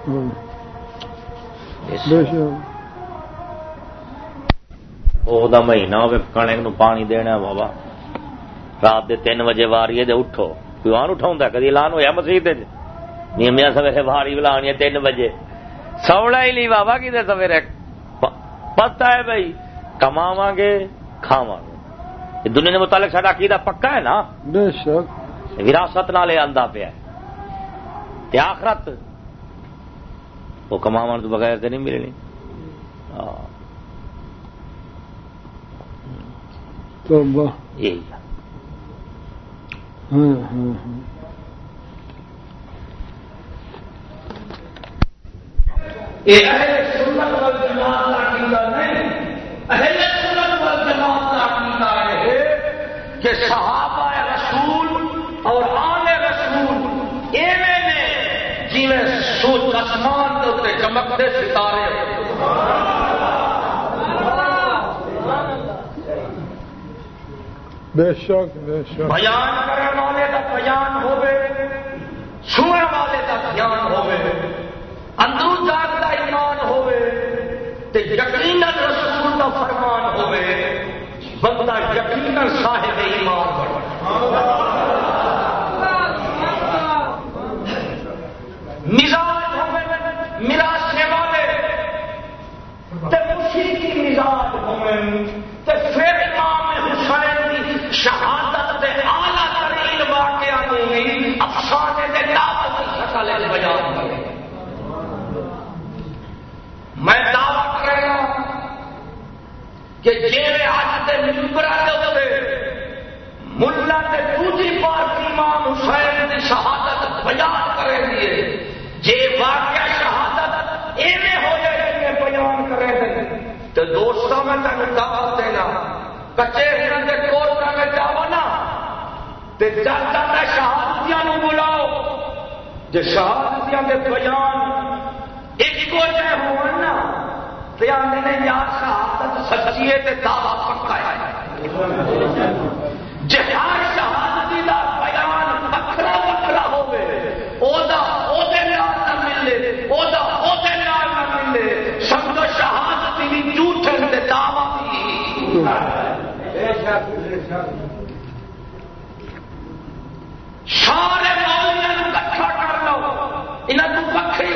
ہاں۔
اس
بے شک۔
وہ دا مہینہ ہوے کਣک نو پانی دینا ہے بابا۔ رات دے تین بجے واری ہے اٹھو۔ کوئی آن اٹھاؤں کدی اعلان ہویا مسیح نہیں میاں سویرے واری بلانی ہے تین بجے۔ سوڑا ہی نہیں بابا کدھر سویرے؟ پتہ ہے بھائی کماواں گے کھاواں گے۔ دنیا کے متعلق ساڈا عقیدہ پکا ہے نا؟
بے شک۔
وراثت نال یہ آندا پیا ہے۔ تے آخرت وہ کماون تو بغیر تے نہیں ملنی۔ ہاں
توبہ۔
یہی ہے۔
ہاں ہاں ہاں۔
یہ اہل سنت والجماعت کا عقیدہ نہیں۔ اہل کہ صحابہ رسول اور آل رسول ایویں جی سوچ آسمان کے چمکتے ستارے
بے شک بے شک۔
بیان کرنے والے کا بیان ہوے سونے والے کا بیان ہوے اندر جات کا ایمان ہوے تے یقین رسول کا فرمان ہوے بندہ یقین صاحب ایمان بڑھ شہادت بیان کرے دیے جی واقعہ شہادت ایویں ہو جائے جی بیان کرے دے تو دوستوں میں تین دعوت دینا۔ کچے ہرن کے کورٹ میں جاو نا۔ تے جب تک میں شہادتیاں نو بلاؤ۔ جی شہادتیاں کے بیان ایک کو جے ہون نا، تے آندے نے یا شہادت سچی ہے تے دعوی پکا ہے۔ جہاں سارے کٹھا کر لو یہاں تو وکھری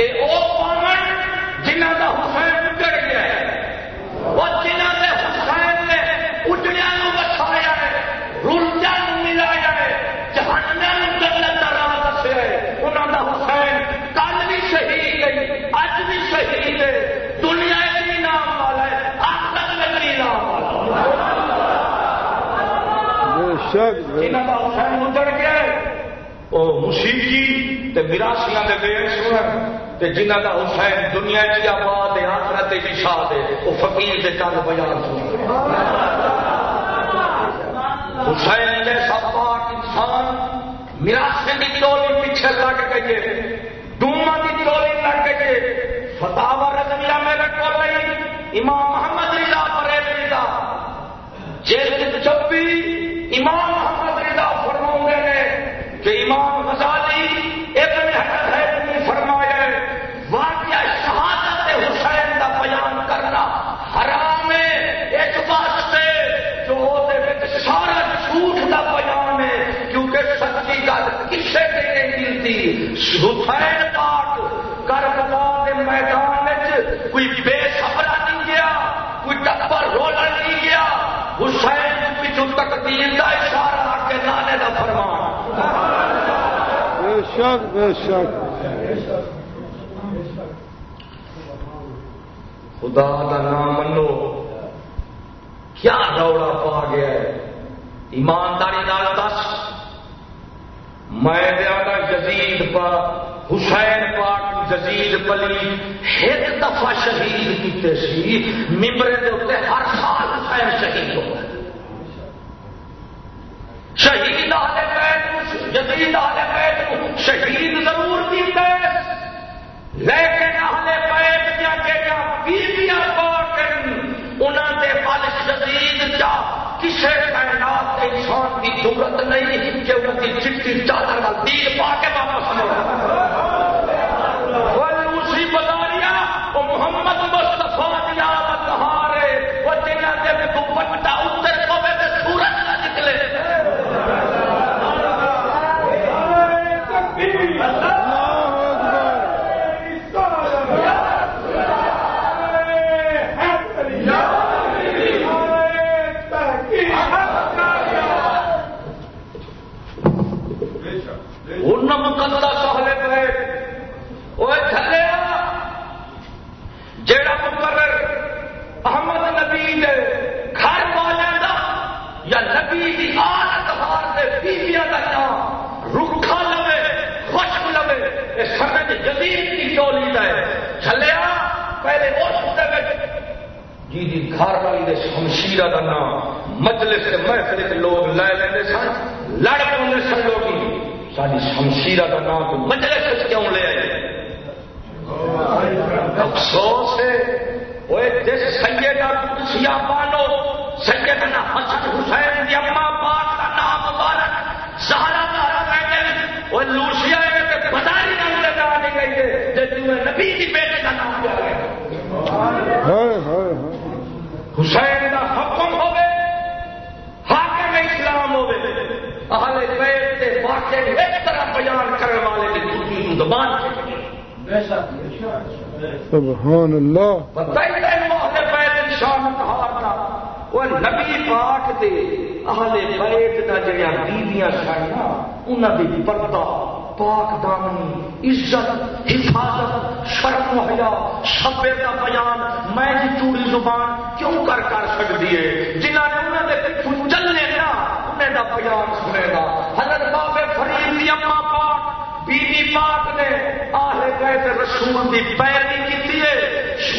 اے او پاون جنہ کا حسین اجڑ گیا ہے۔ وہ جنہ نے حسین نے اجڑیا بسایا ہے رلجا ملایا ہے جہنم جنت کا راہ دسیا ہے۔ انہوں کا حسین کل بھی شہید ہے اج بھی شہید ہے۔ دنیا بھی نام والا ہے آخر میں بھی نام والا حسین اجڑ گیا ہے وہ موسیقی تے میراسیاں دے بے سنن تے جنہ دا حسین دنیا کی آباد ہے آخرت کی شاد ہے۔ وہ فقیر دے کل بیان سن حسین جیسا پاک انسان میراسی کی ٹولی پیچھے لگ گئی ڈوما کی ٹولی لگ گئی فتح رضویہ میرے کو نہیں امام محمد رضا بریلوی دا۔ جلد چوبی امام محمد رضا فرماؤں نے کہ امام غزالی سچی گل کسے کے نہیں حسین پاک کربلا کے میدان کوئی بے خبرا نہیں گیا کوئی ٹپر رولا نہیں گیا۔ حسین پچھو تقدیر کا اشارہ آ کے لانے کا فرمان۔
بے شک بے شک۔
خدا کا نام منو کیا روڑا پا گیا ہے؟ ایمانداری دس۔ میں زیادہ جزید پا حسین پاک، جزید پلی ایک دفعہ شہید کیتے سی ممبرے دے اتنے ہر سال حسین شہید ہو گئے۔ شہید آلے بیت جدید آلے بیت، شہید ضرور کی کیتے لیکن آلے بیت دیا کہ بیبیاں پاکن انہوں نے پل شدید جا کسی کائنات کی ضرورت نہیں، کہ ان کی چٹی چادر کا تیر پا کے واپس لوٹا اسی بلاریا وہ محمد مستفا دیا بتہارے وہ جنہ کے دوپٹا اتر پوے تو سورج نہ نکلے
اللہ اکبر
جی جی دے شمشیر کا نام، مجلس سے محفل کے لوگ لے لیں سن، لڑ پہ سن لوگ ساری شمشیر یعنی کا نام تو مجلس کیوں لے آئے؟ افسوس ہے۔ وہ جس سید کا پانو سیدنا حسن حسین کی اما پاک کا نام مبارک سہارا دارا کہتے وہ لوسیا ہے کہ پتا نہیں نام لگا نہیں گئی ہے نبی کی بیٹے کا نام کیا ہے حسین کا حکم ہوے حاکم اسلام ہوے اہل بیت کے واقعے ایک طرح بیان کرنے والے کی دوسری زبان
سبحان اللہ۔
بتائیے اہل بیت شان کہا وہ نبی پاک دے اہل بیت دا جڑیاں بیویاں سن انہاں دی پردہ پاک دامنی عزت حفاظت شرم حیا شبے کا بیان۔ میں ہی چوڑی زبان کیوں کر کر سکتی ہے؟ جنہوں نے انہوں نے پچھو چلنے نا انہیں دا بیان سنے گا۔ حضرت بابے فرید دی اما پاک بی بی پاک نے آہے گئے تھے رسول دی پیروی کی ہے۔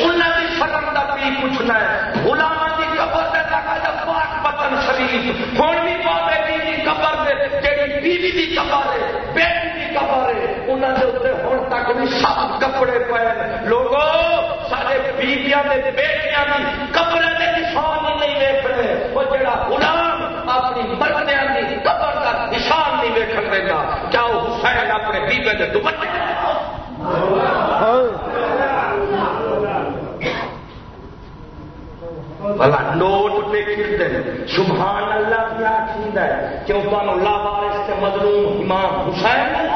انہیں بھی شرم دا پی پوچھنا ہے؟ غلام کی قبر دے لگا جب پاک بطن شریف ہوں بھی بابے بی بی قبر دے، تیری بیوی دی قبر ہے، بیٹی کپڑے انہوں نے اتنے ہوں تک بھی سب کپڑے پے لوگوں سارے بیبیاں بیٹیاں بھی کپڑے کے نشان نہیں ویک رہے وہ جڑا غلام اپنی مردیاں کی کپڑ کا نشان نہیں ویک دینا۔ کیا وہ حسین اپنے بیبے کے دوپٹے۔ بلا نوٹ پہ کھلتے ہیں سبحان اللہ کیا کھیل ہے کیوں تمہیں اللہ بارش سے مظلوم امام حسین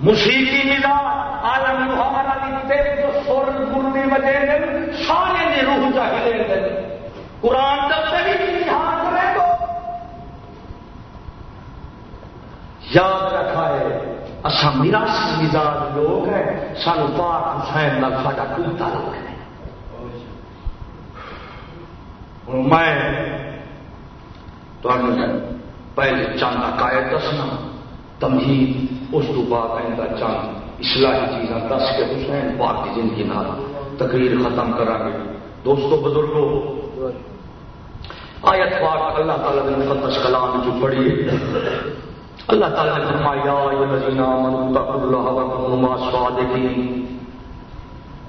موسیقی مزاج عالم محمد علی تیرے جو سور گرنے وجہ سارے نے روح چاہیے قرآن جب سے بھی ہاتھ کرے تو یاد رکھا ہے اچھا میراسی مزاج لوگ ہیں سانو پاک حسین کا ساڈا کوئی تعلق ہے میں پہلے چاند عقائد دسنا۔ تمہید، اس کو بعد آئندہ چاند اسلاحی چیزاں دس کے حسین پاک کی زندگی نال تقریر ختم کرا گے دوستو بزرگوں آیت پاک اللہ تعالیٰ نے مقدس کلام جو پڑھی اللہ تعالیٰ نے فرمایا یا الذین آمنوا تقوا اللہ وکونوا مع الصادقین.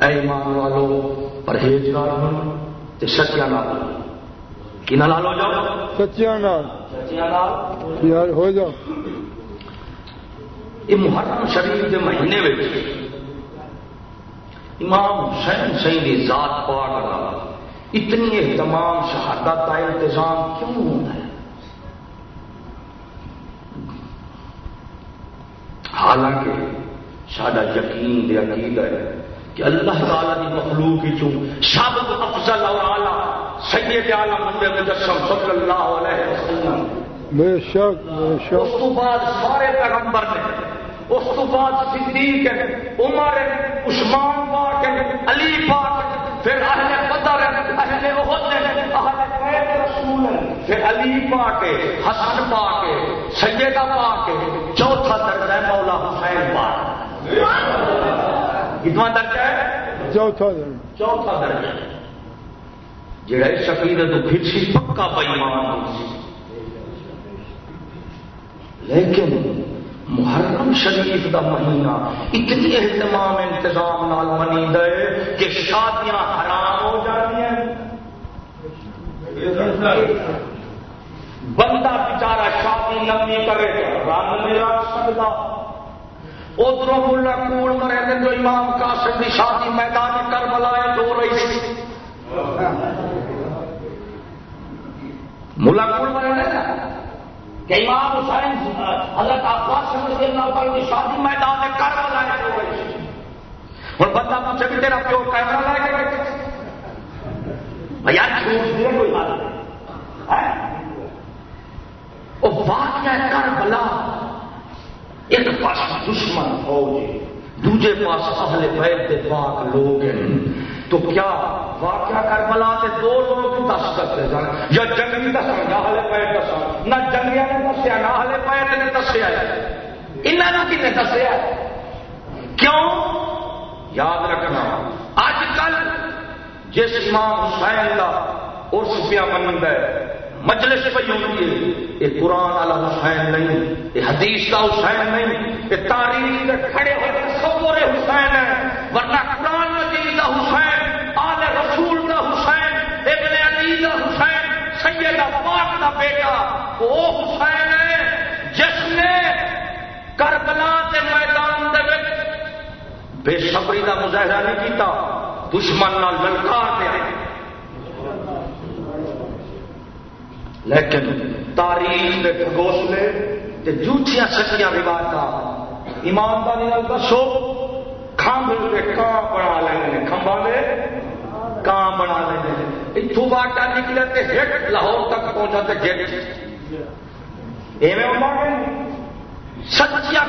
اے ایمان والو پرہیزگار بنو تے سچیاں نال۔ کی نال ہو جاؤ؟
سچیاں نال۔
سچیاں نال؟
یار ہو جاؤ۔
یہ محرم شریف کے مہینے میں امام حسین سی ذات پاک کا اتنی اہتمام شہادت کا انتظام کیوں ہوتا ہے حالانکہ سارا یقین عقید ہے کہ اللہ تعالی کی مخلوق کی چوں سب افضل اور اعلی سید عالم مجسم صلی اللہ علیہ وسلم۔
بے شک بے
اس
شک
تو بعد سارے پیغمبر نے اس تو بعد صدیق ہے عمر ہے عثمان پاک ہے علی پاک ہے پھر اہل بدر ہے اہل احد ہے اہل بیت رسول ہے پھر علی پاک ہے حسن پاک ہے سیدہ پاک ہے چوتھا درجہ ہے مولا حسین پاک۔ کتنا درجہ ہے؟
چوتھا دن
چوتھا درجہ۔ جڑا اس عقیدت تو پھر سی پکا بےمان لیکن محرم شریف دا مہینہ اتنی اہتمام انتظام نال منی دے کہ شادیاں حرام ہو جاتی ہیں۔ بندہ بچارا شادی نمی کرے رن نہیں رکھ سکتا۔ ادھر ملا کوڑ مرے جو امام قاسم کی شادی میدان کر بلائے دو رہی سی۔ ملا کوڑ مرے کہ امام حسین حضرت عباس رضی اللہ عنہ کی شادی میدان کر بلائے دو رہی سی۔ ہوں بندہ پوچھے بھی تیرا پیو کیمرہ لائے کے بیٹھے بھیا جھوٹ دے کوئی بات نہیں۔ ہاں؟ وہ واقعہ کر بلا ایک پاس دشمن فوج دوجے پاس اہل بیت کے پاک لوگ ہیں۔ تو کیا واقعہ کر بلا کے دو لوگ دس سکتے سن؟ یا جنگی دس یا اہل بیت دس نہ جنگیا نے دسیا، نہ اہل بیت نے دسیا۔ انہوں نے دسیا؟ کیوں؟ یاد رکھنا اج کل جس امام حسین کا اس پیا منگا ہے، مجلس پہ ہوتی ہے۔ یہ قرآن والا حسین نہیں، یہ حدیث کا حسین نہیں، یہ تاریخ کے کھڑے ہوئے تصور حسین ہے ورنہ قرآن مجید کا حسین، آل رسول کا حسین، ابن علی کا حسین سید پاک کا بیٹا، وہ حسین ہے جس نے کربلا کے میدان بے صبری کا مظاہرہ نہیں کیتا، دشمن للکار دیا لیکن تاریخ کے گوسلے جھوٹیاں سچیاں روایت ایمانداری دسو کمب کے کان بنا لیں کمبا دے؟ کان بنا لیں اتو واٹا نکلے تو ہٹ لاہور تک پہنچا تو گیٹ ایویں سچیا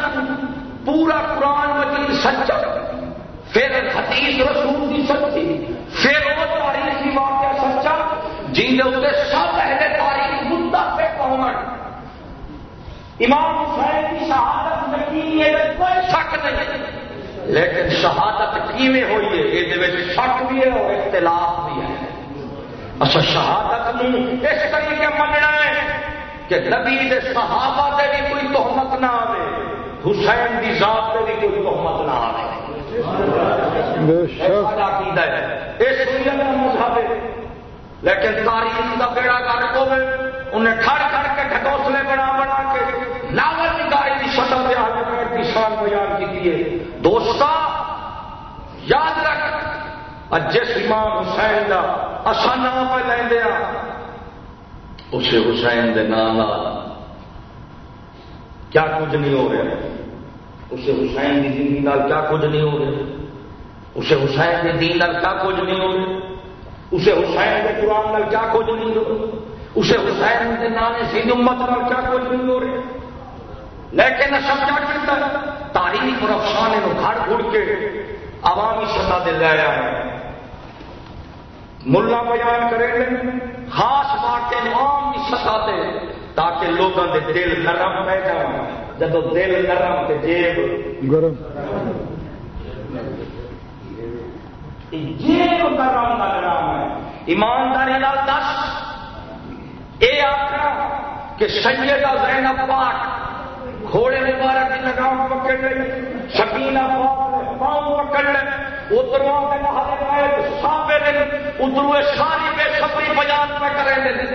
پورا قرآن مجید سچا۔ پھر حدیث رسول کی سچی۔ پھر وہ تاریخ کی واقعہ سچا۔ جن کے سب اہل تاریخ مدعا پہنچ امام حسین کی شہادت یقینی کوئی شک نہیں۔ لیکن شہادت کیویں ہوئی ہے یہ شک بھی ہے اور اختلاف بھی ہے۔ اچھا شہادت اس طریقے مننا ہے کہ نبی دے صحابہ دے بھی کوئی تہمت نہ آئے حسین کی ذات سے بھی کوئی تہمت نہ آئے مذہب لیکن تاریخ کا بیڑا کر ہوئے انہیں کھڑ کھڑ کے ڈھکوسلے بنا بنا کے لاول نگاہ کی شکل پہ آگے کی شان بیان کی ہے۔ یاد رکھ جس امام حسین کا اصا نام پہ لے اسے حسین دے نام کیا کچھ نہیں ہو رہا اسے حسین کی زندگی کیا کچھ نہیں ہو رہا اسے حسین کے دین کیا کچھ نہیں ہو رہا اسے حسین کے قرآن نال کیا کچھ نہیں ہو؟ اسے حسین کے نام سی امت نال کیا کچھ نہیں ہو رہا لیکن سب کیا کرتا تاریخ اور افسانے کو گھڑ گھڑ کے عوامی سطح دے لے آیا ملا بیان کریں گے، خاص واقع عام کی سطح دے تاکہ لوگوں کے دل نرم پہ جان جب دل نرم تے جیب
گرم۔
جیب نرم کا نام ہے۔ ایمانداری دس۔ یہ آخر کہ سیدہ زینب پاک گھوڑے مبارک کی لگام پکڑ لئی سکینہ پاک پاؤں پکڑ لے ادھر سابے دن ادھر ساری بے سبری بیان پہ کریں دے۔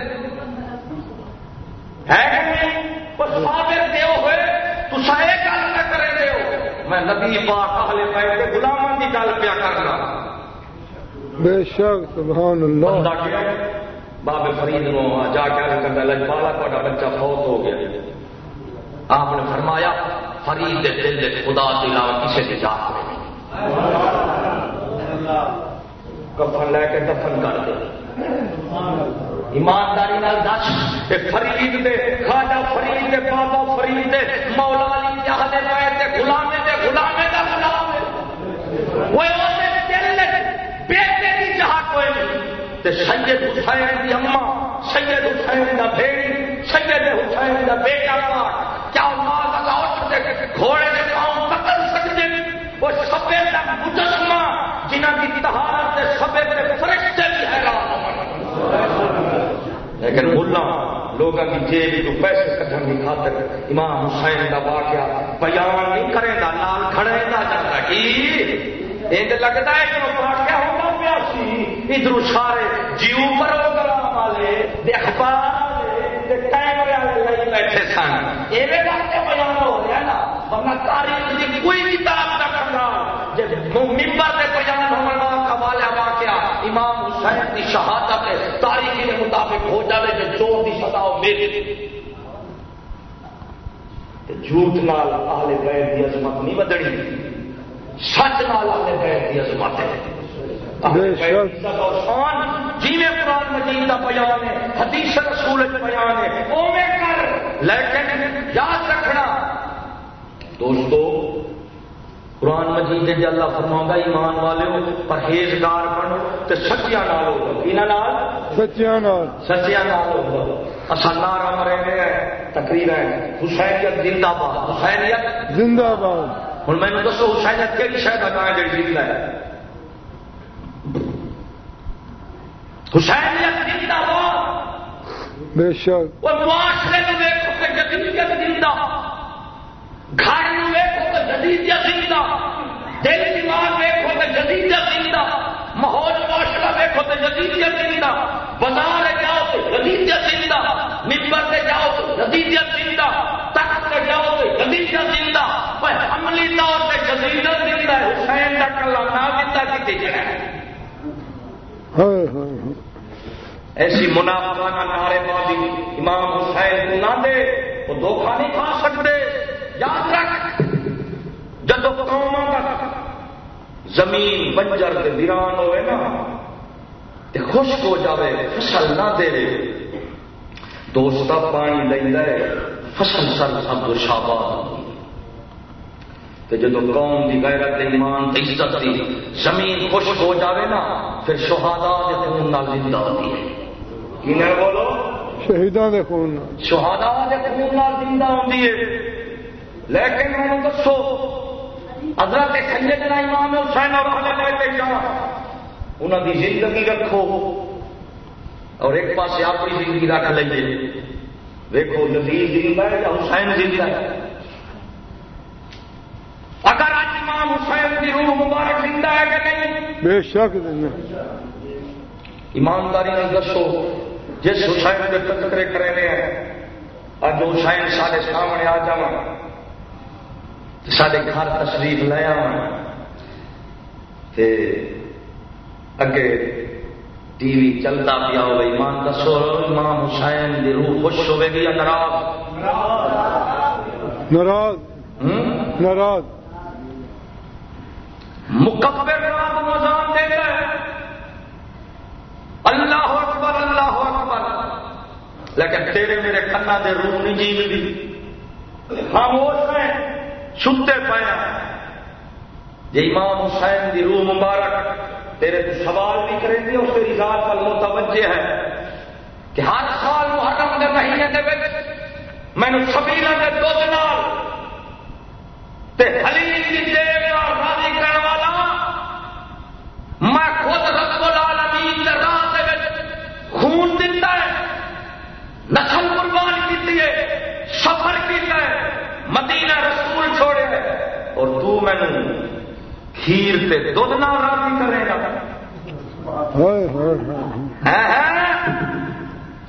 ہے کہ نہیں؟ سابر دیو ہوئے تو سائے گل نہ کریں دے میں نبی پاک اہل بیت کے غلاموں کی گل پیا کرنا۔
بے شک، سبحان اللہ۔
بندہ کیا بابے فرید نو جا کے عرض کرتا لجپالا تھوڑا بچہ فوت ہو گیا۔ آپ نے فرمایا، فرید دے دل دے خدا کے علاوہ کسی کی جات نہیں۔ کفن لے کے دفن کر دے۔ ایمانداری نال دس اے فرید دے خواجہ فرید دے، بابا فرید دے مولا علی جہاں دے اہل بیت دے غلامے دے غلامے دا غلام ہے وہ اوتے دل دے بیٹے دی جہاں کوئی نہیں تے سید حسین دی اماں، سید حسین دا بھیڑی، سید حسین دا بیٹا پاک کیا ماں اللہ دے گھوڑے دے پاؤں پکڑ سکتے وہ سبے کا مجسمہ جنہ کی تہارت سے سبے کے فرشتے بھی حیران لیکن ملا لوگوں کی جیب جو پیسے کٹن کی خاطر امام حسین کا واقعہ بیان نہیں کرے گا، لال کھڑے گا جاتا کہ لگتا ہے کہ واقعہ ادھر سارے جیو پروگرام والے اخبار والے کیمرے والے بیٹھے سن۔ یہ بیان ہو رہا نا، ورنہ تاریخ کی کوئی بھی طرف نہ کرنا۔ ممبر سے بیان ہونے کا واقعہ امام حسین کی شہادت تاریخ کے مطابق ہو جائے جو چور کی سزا میرے جھوٹ نال آلے بیت کی عظمت نہیں بدنی سچ نال آلے بیت کی عظمت ہے۔ جی قرآن مجید کا بیان ہے حدیث رسول بیان ہے اوے کر۔ لیکن یاد رکھنا دوستو قرآن مجید جی اللہ فرما ایمان والے ہو پرہیزگار بنو تو سچیا نال ہو یہاں
سچیا نال؟
سچیا نال۔ ہو اصل نارا مرے تقریر ہے حسینیت زندہ باد حسینیت۔
زندہ باد۔
ہوں میں دسو حسینت کہڑی شاید بتایا جی زندہ ہے؟ حسینیت زندہ باد۔
بے شک۔
وہ معاشرے میں دیکھو کہ جدیدیت زندہ۔ گھر میں دیکھو کہ جدیدیت زندہ۔ دل دماغ دیکھو کہ جدیدیت زندہ۔ ماحول معاشرہ دیکھو تو جدیدیت زندہ۔ بازار جاؤ تو جدیدیت زندہ۔ ممبر سے جاؤ تو جدیدیت زندہ۔ تخت سے جاؤ تو جدیدیت زندہ۔ پر عملی طور پہ زندہ ہے۔ حسین کا کلا نہ زندہ کی دکھ رہا ہے ایسی منافقانہ نعرے بازی امام حسین کو نہ دے وہ دھوکھا نہیں کھا سکتے۔ یاد رکھ، جب قوم زمین بنجر ویران ہوئے نا، تے خشک ہو جاوے، فصل نہ دے۔ دوستا پانی لینا ہے فصل سر سب شاباد تے جدو قوم دی غیرت، ایمان عزت دی زمین خشک ہو جاوے نا، پھر شہادا دے خون نال زندہ ہوتی ہے۔ کی نہ بولو؟
شہیدان دے خون۔
شہادا دے خون نال زندہ ہوتی ہے۔ لیکن میں دسو حضرت سیدنا امام حسین اور اہل بیت کرام انہاں دی زندگی رکھو۔ اور ایک پاسے اپنی زندگی رکھ لئیے دیکھو نزیر زندہ ہے یا حسین زندہ ہے؟ اگر آج امام حسین کی روح مبارک زندہ ہے کہ نہیں؟
بے شک زندہ۔
ایمانداری نے دسو۔ جس حسین کے تذکرے کرے ہیں اج حسین سارے سامنے آ جا سارے گھر تشریف لے تے اگے ٹی وی چلتا پیا ہو ایمان دسو امام حسین دی روح خوش ہوے گی یا ناراض؟
ناراض؟ ناراض۔
مکبر دیتا ہے۔ اللہ اکبر اللہ اکبر۔ لیکن تیرے میرے کنا دے روح نہیں جی ملی۔ خاموش ہیں سنتے پایا۔ جی امام حسین دی روح مبارک، تیرے تو سوال بھی کریں گے اس تیری ذات پر متوجہ ہے کہ ہر سال محرم کے مہینے دے وچ میں سبیلا کے دو نال تے حلیم دی دیو اور راضی کرنے والا، میں خود رب العالمین دے راہ دے وچ خون دتا ہے۔ نسل قربان کیتی ہے سفر کیتا ہے مدینہ رسول چھوڑے ہے اور تو مینوں کھیر تے دودھ نال راضی کرے گا۔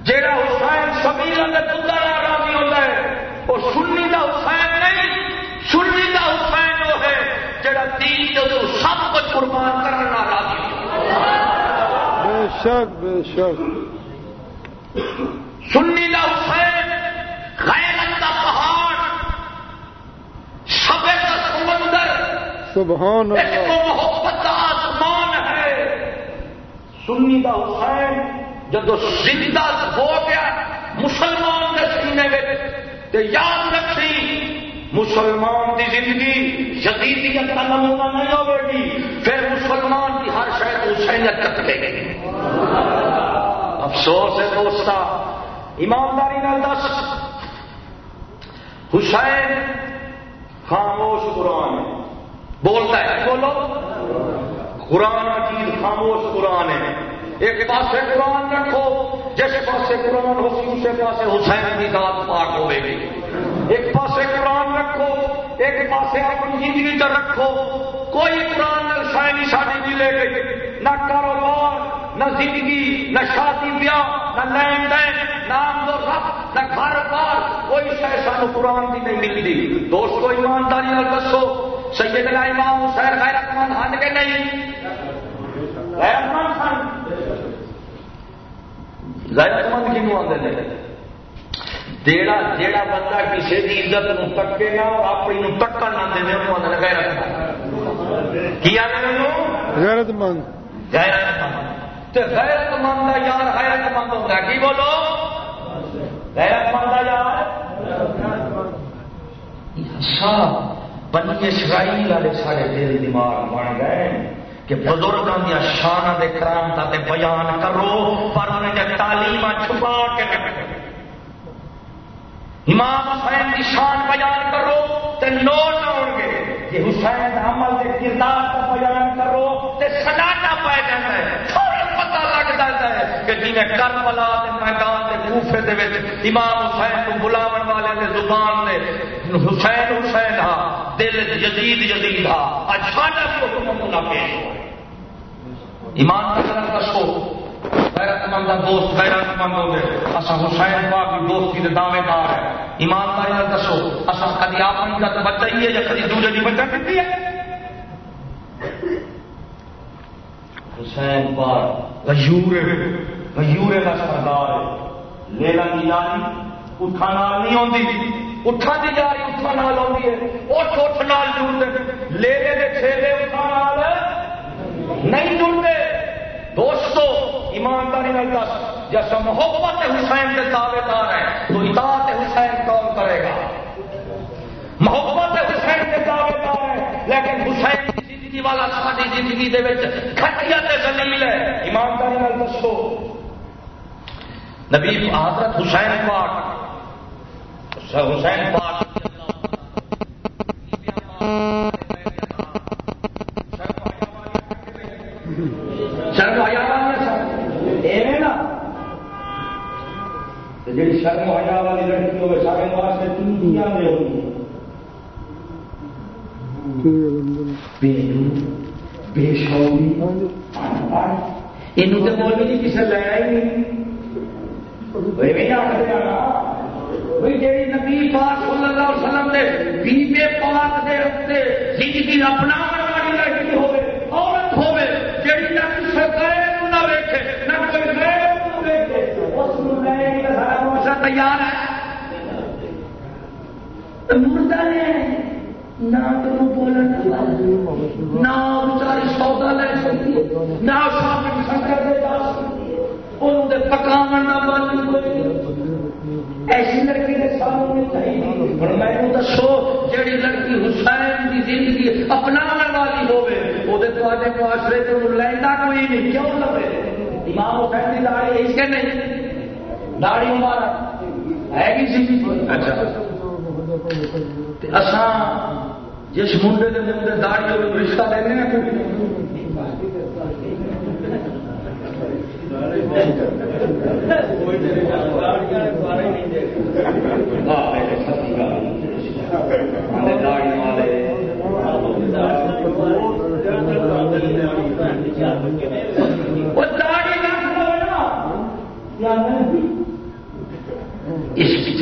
جیڑا حسین سبیلا دے دودھ نال راضی ہوتا ہے وہ سنی دا حسین نہیں سنی دا حسین وہ ہے جڑا دین تو سب کچھ قربان کرنا راضی
بے شک بے شک۔
سنی دا حسین غیرت دا پہاڑ شبے کا سمندر۔
سبحان اللہ۔
محبت کا آسمان ہے۔ سنی دا حسین جب زندہ ہو گیا مسلمان کے سینے میں یاد رکھی مسلمان دی زندگی یزیدیت کا نمونہ نہیں ہوے گی۔ پھر مسلمان کی ہر شاید حسینیت تک لے گی افسوس ہے دوستا ایمانداری نال دس۔ حسین خاموش قرآن ہے۔ بولتا ہے۔ بولو۔ قرآن مجید خاموش قرآن ہے۔ ایک پاسے قرآن رکھو، جس پاسے قرآن ہو، دوسرے پاسے حسین کی ذات پاک ہوے گی۔ ایک پاسے قرآن رکھو، ایک پاسے اپنی زندگی کا رکھو۔ کوئی قرآن نہ شاعری شادی بھی لے گئی۔ نہ کاروبار نہ زندگی نہ شادی بیاہ نہ لین دین نہ آمد و رفت نہ گھر بار کوئی شہ سانو قرآن کی نہیں ملتی۔ دوستو ایمانداری نال دسو سیدنا امام حسین غیرت مند ہن کے نہیں؟ غیرت مند سن۔ غیرت مند جیڑا جیڑا بندہ کسی کی عزت نو تکے گا اور اپنی تکن نہ دے انہوں غیرت مند۔ کی آدھے
غیرت مند۔
غیرت مند۔ تے غیرت مند دا یار غیرت مند ہوتا کی بولو؟ غیرت مند دا یار اچھا بنی اسرائیل والے سارے دل دماغ بن گئے کہ بزرگوں دیا شان دے کرام تے بیان کرو، پر انہیں تعلیم چھپا کے امام حسین کی شان بیان کرو تے نوٹ آؤ گے۔ کہ حسین عمل کے کردار کا بیان کرو تے سناٹا پہ جانا ہے۔ پتہ لگ جاتا ہے کہ جی کربلا کے میدان کے کوفے دے وچ امام حسین کو بلاون والے دے زبان دے حسین حسین ہا دل جدید جدید ہا اج ساڈا بھی پیش ہو ایمان کا دسو غیرت مند دوست غیرت مند ہو اصا حسین پاک کی دوستی کے دعوے دار ہے ایمانداری کا دسو اصا کدی اپنی کا تو بچائی ہے یا کدی دوسرے کی بچا دیتی ہے حسین پاک، غیور غیور کا سردار لیلا کی یاری اٹھا نال نہیں آتی اٹھا دی یاری اٹھا نال آتی ہے۔ اٹھ اٹھ نال جڑتے لیلے دے چھیلے اٹھا نال نہیں جڑتے۔ دوستو، ایمانداری میں دس، جیسا محبت حسین کے دعوے دار ہے، تو اطاعت حسین کون کرے گا؟ محبت حسین کے دعوے دار ہے، لیکن حسین کی والا ساری زندگی دے کھٹیت زلیل ہے ایمانداری میں دسو۔ نبی حضرت حسین پاک حسین پاک جی شرم حیا والی لڑکی ہوگی سارے واسطے تین دنیا میں ہوگی بے یہ کسی لینا ہی نہیں۔ جی نبی پاک صلی اللہ علیہ وسلم بیبے پاک دے زندگی اپنا والی لڑکی ہوگی عورت ہوگی نہ کسی غیر نہ ویکھے، نہ کوئی غیر نہ ویکھے اس سارا اچھا، تیار ہے۔ مردہ نے نہ تو بولنا نہ بچاری سودا لے سکتی۔ نہ شاپنگ سنگر دے جا سکتی انہوں نے پکاو نہ بن کوئی ایسی لڑکی کے سامنے چاہیے اور میں دسو جہی لڑکی حسین کی زندگی اپنا والی ہوے وہ معاشرے سے لینا کوئی نہیں۔ کیوں لگے امام حسین کی داڑھی اس کے نہیں۔ داڑھی ہمارا ہے کہ سی اچھا۔ اچھا جس منڈے کے منڈے ہوئے رشتہ لینے ہیں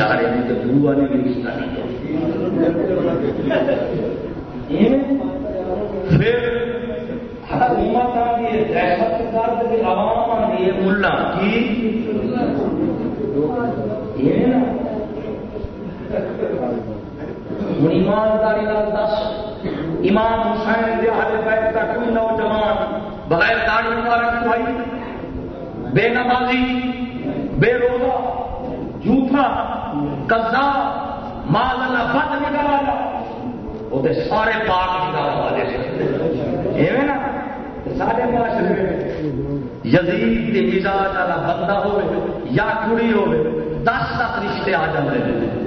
اس بیچارے نے تو بوا نے بھی رشتہ پھر حکومت آتی ہے دہشت گرد کی عوام آتی ہے ملا کی؟ ایمانداری دس۔ امام حسین کے حل بیت کا کوئی نوجوان بغیر داڑھی مبارک بھائی بے نمازی، بے روزہ۔ جھوٹا قبضہ مال اللہ بد نکل آیا وہ سارے پاک نکال والے ایویں نا؟ سارے معاشرے یزید کے مزاج والا بندہ ہوئے، یا کڑی ہوئے، دس تک رشتے آ جاتے ہیں۔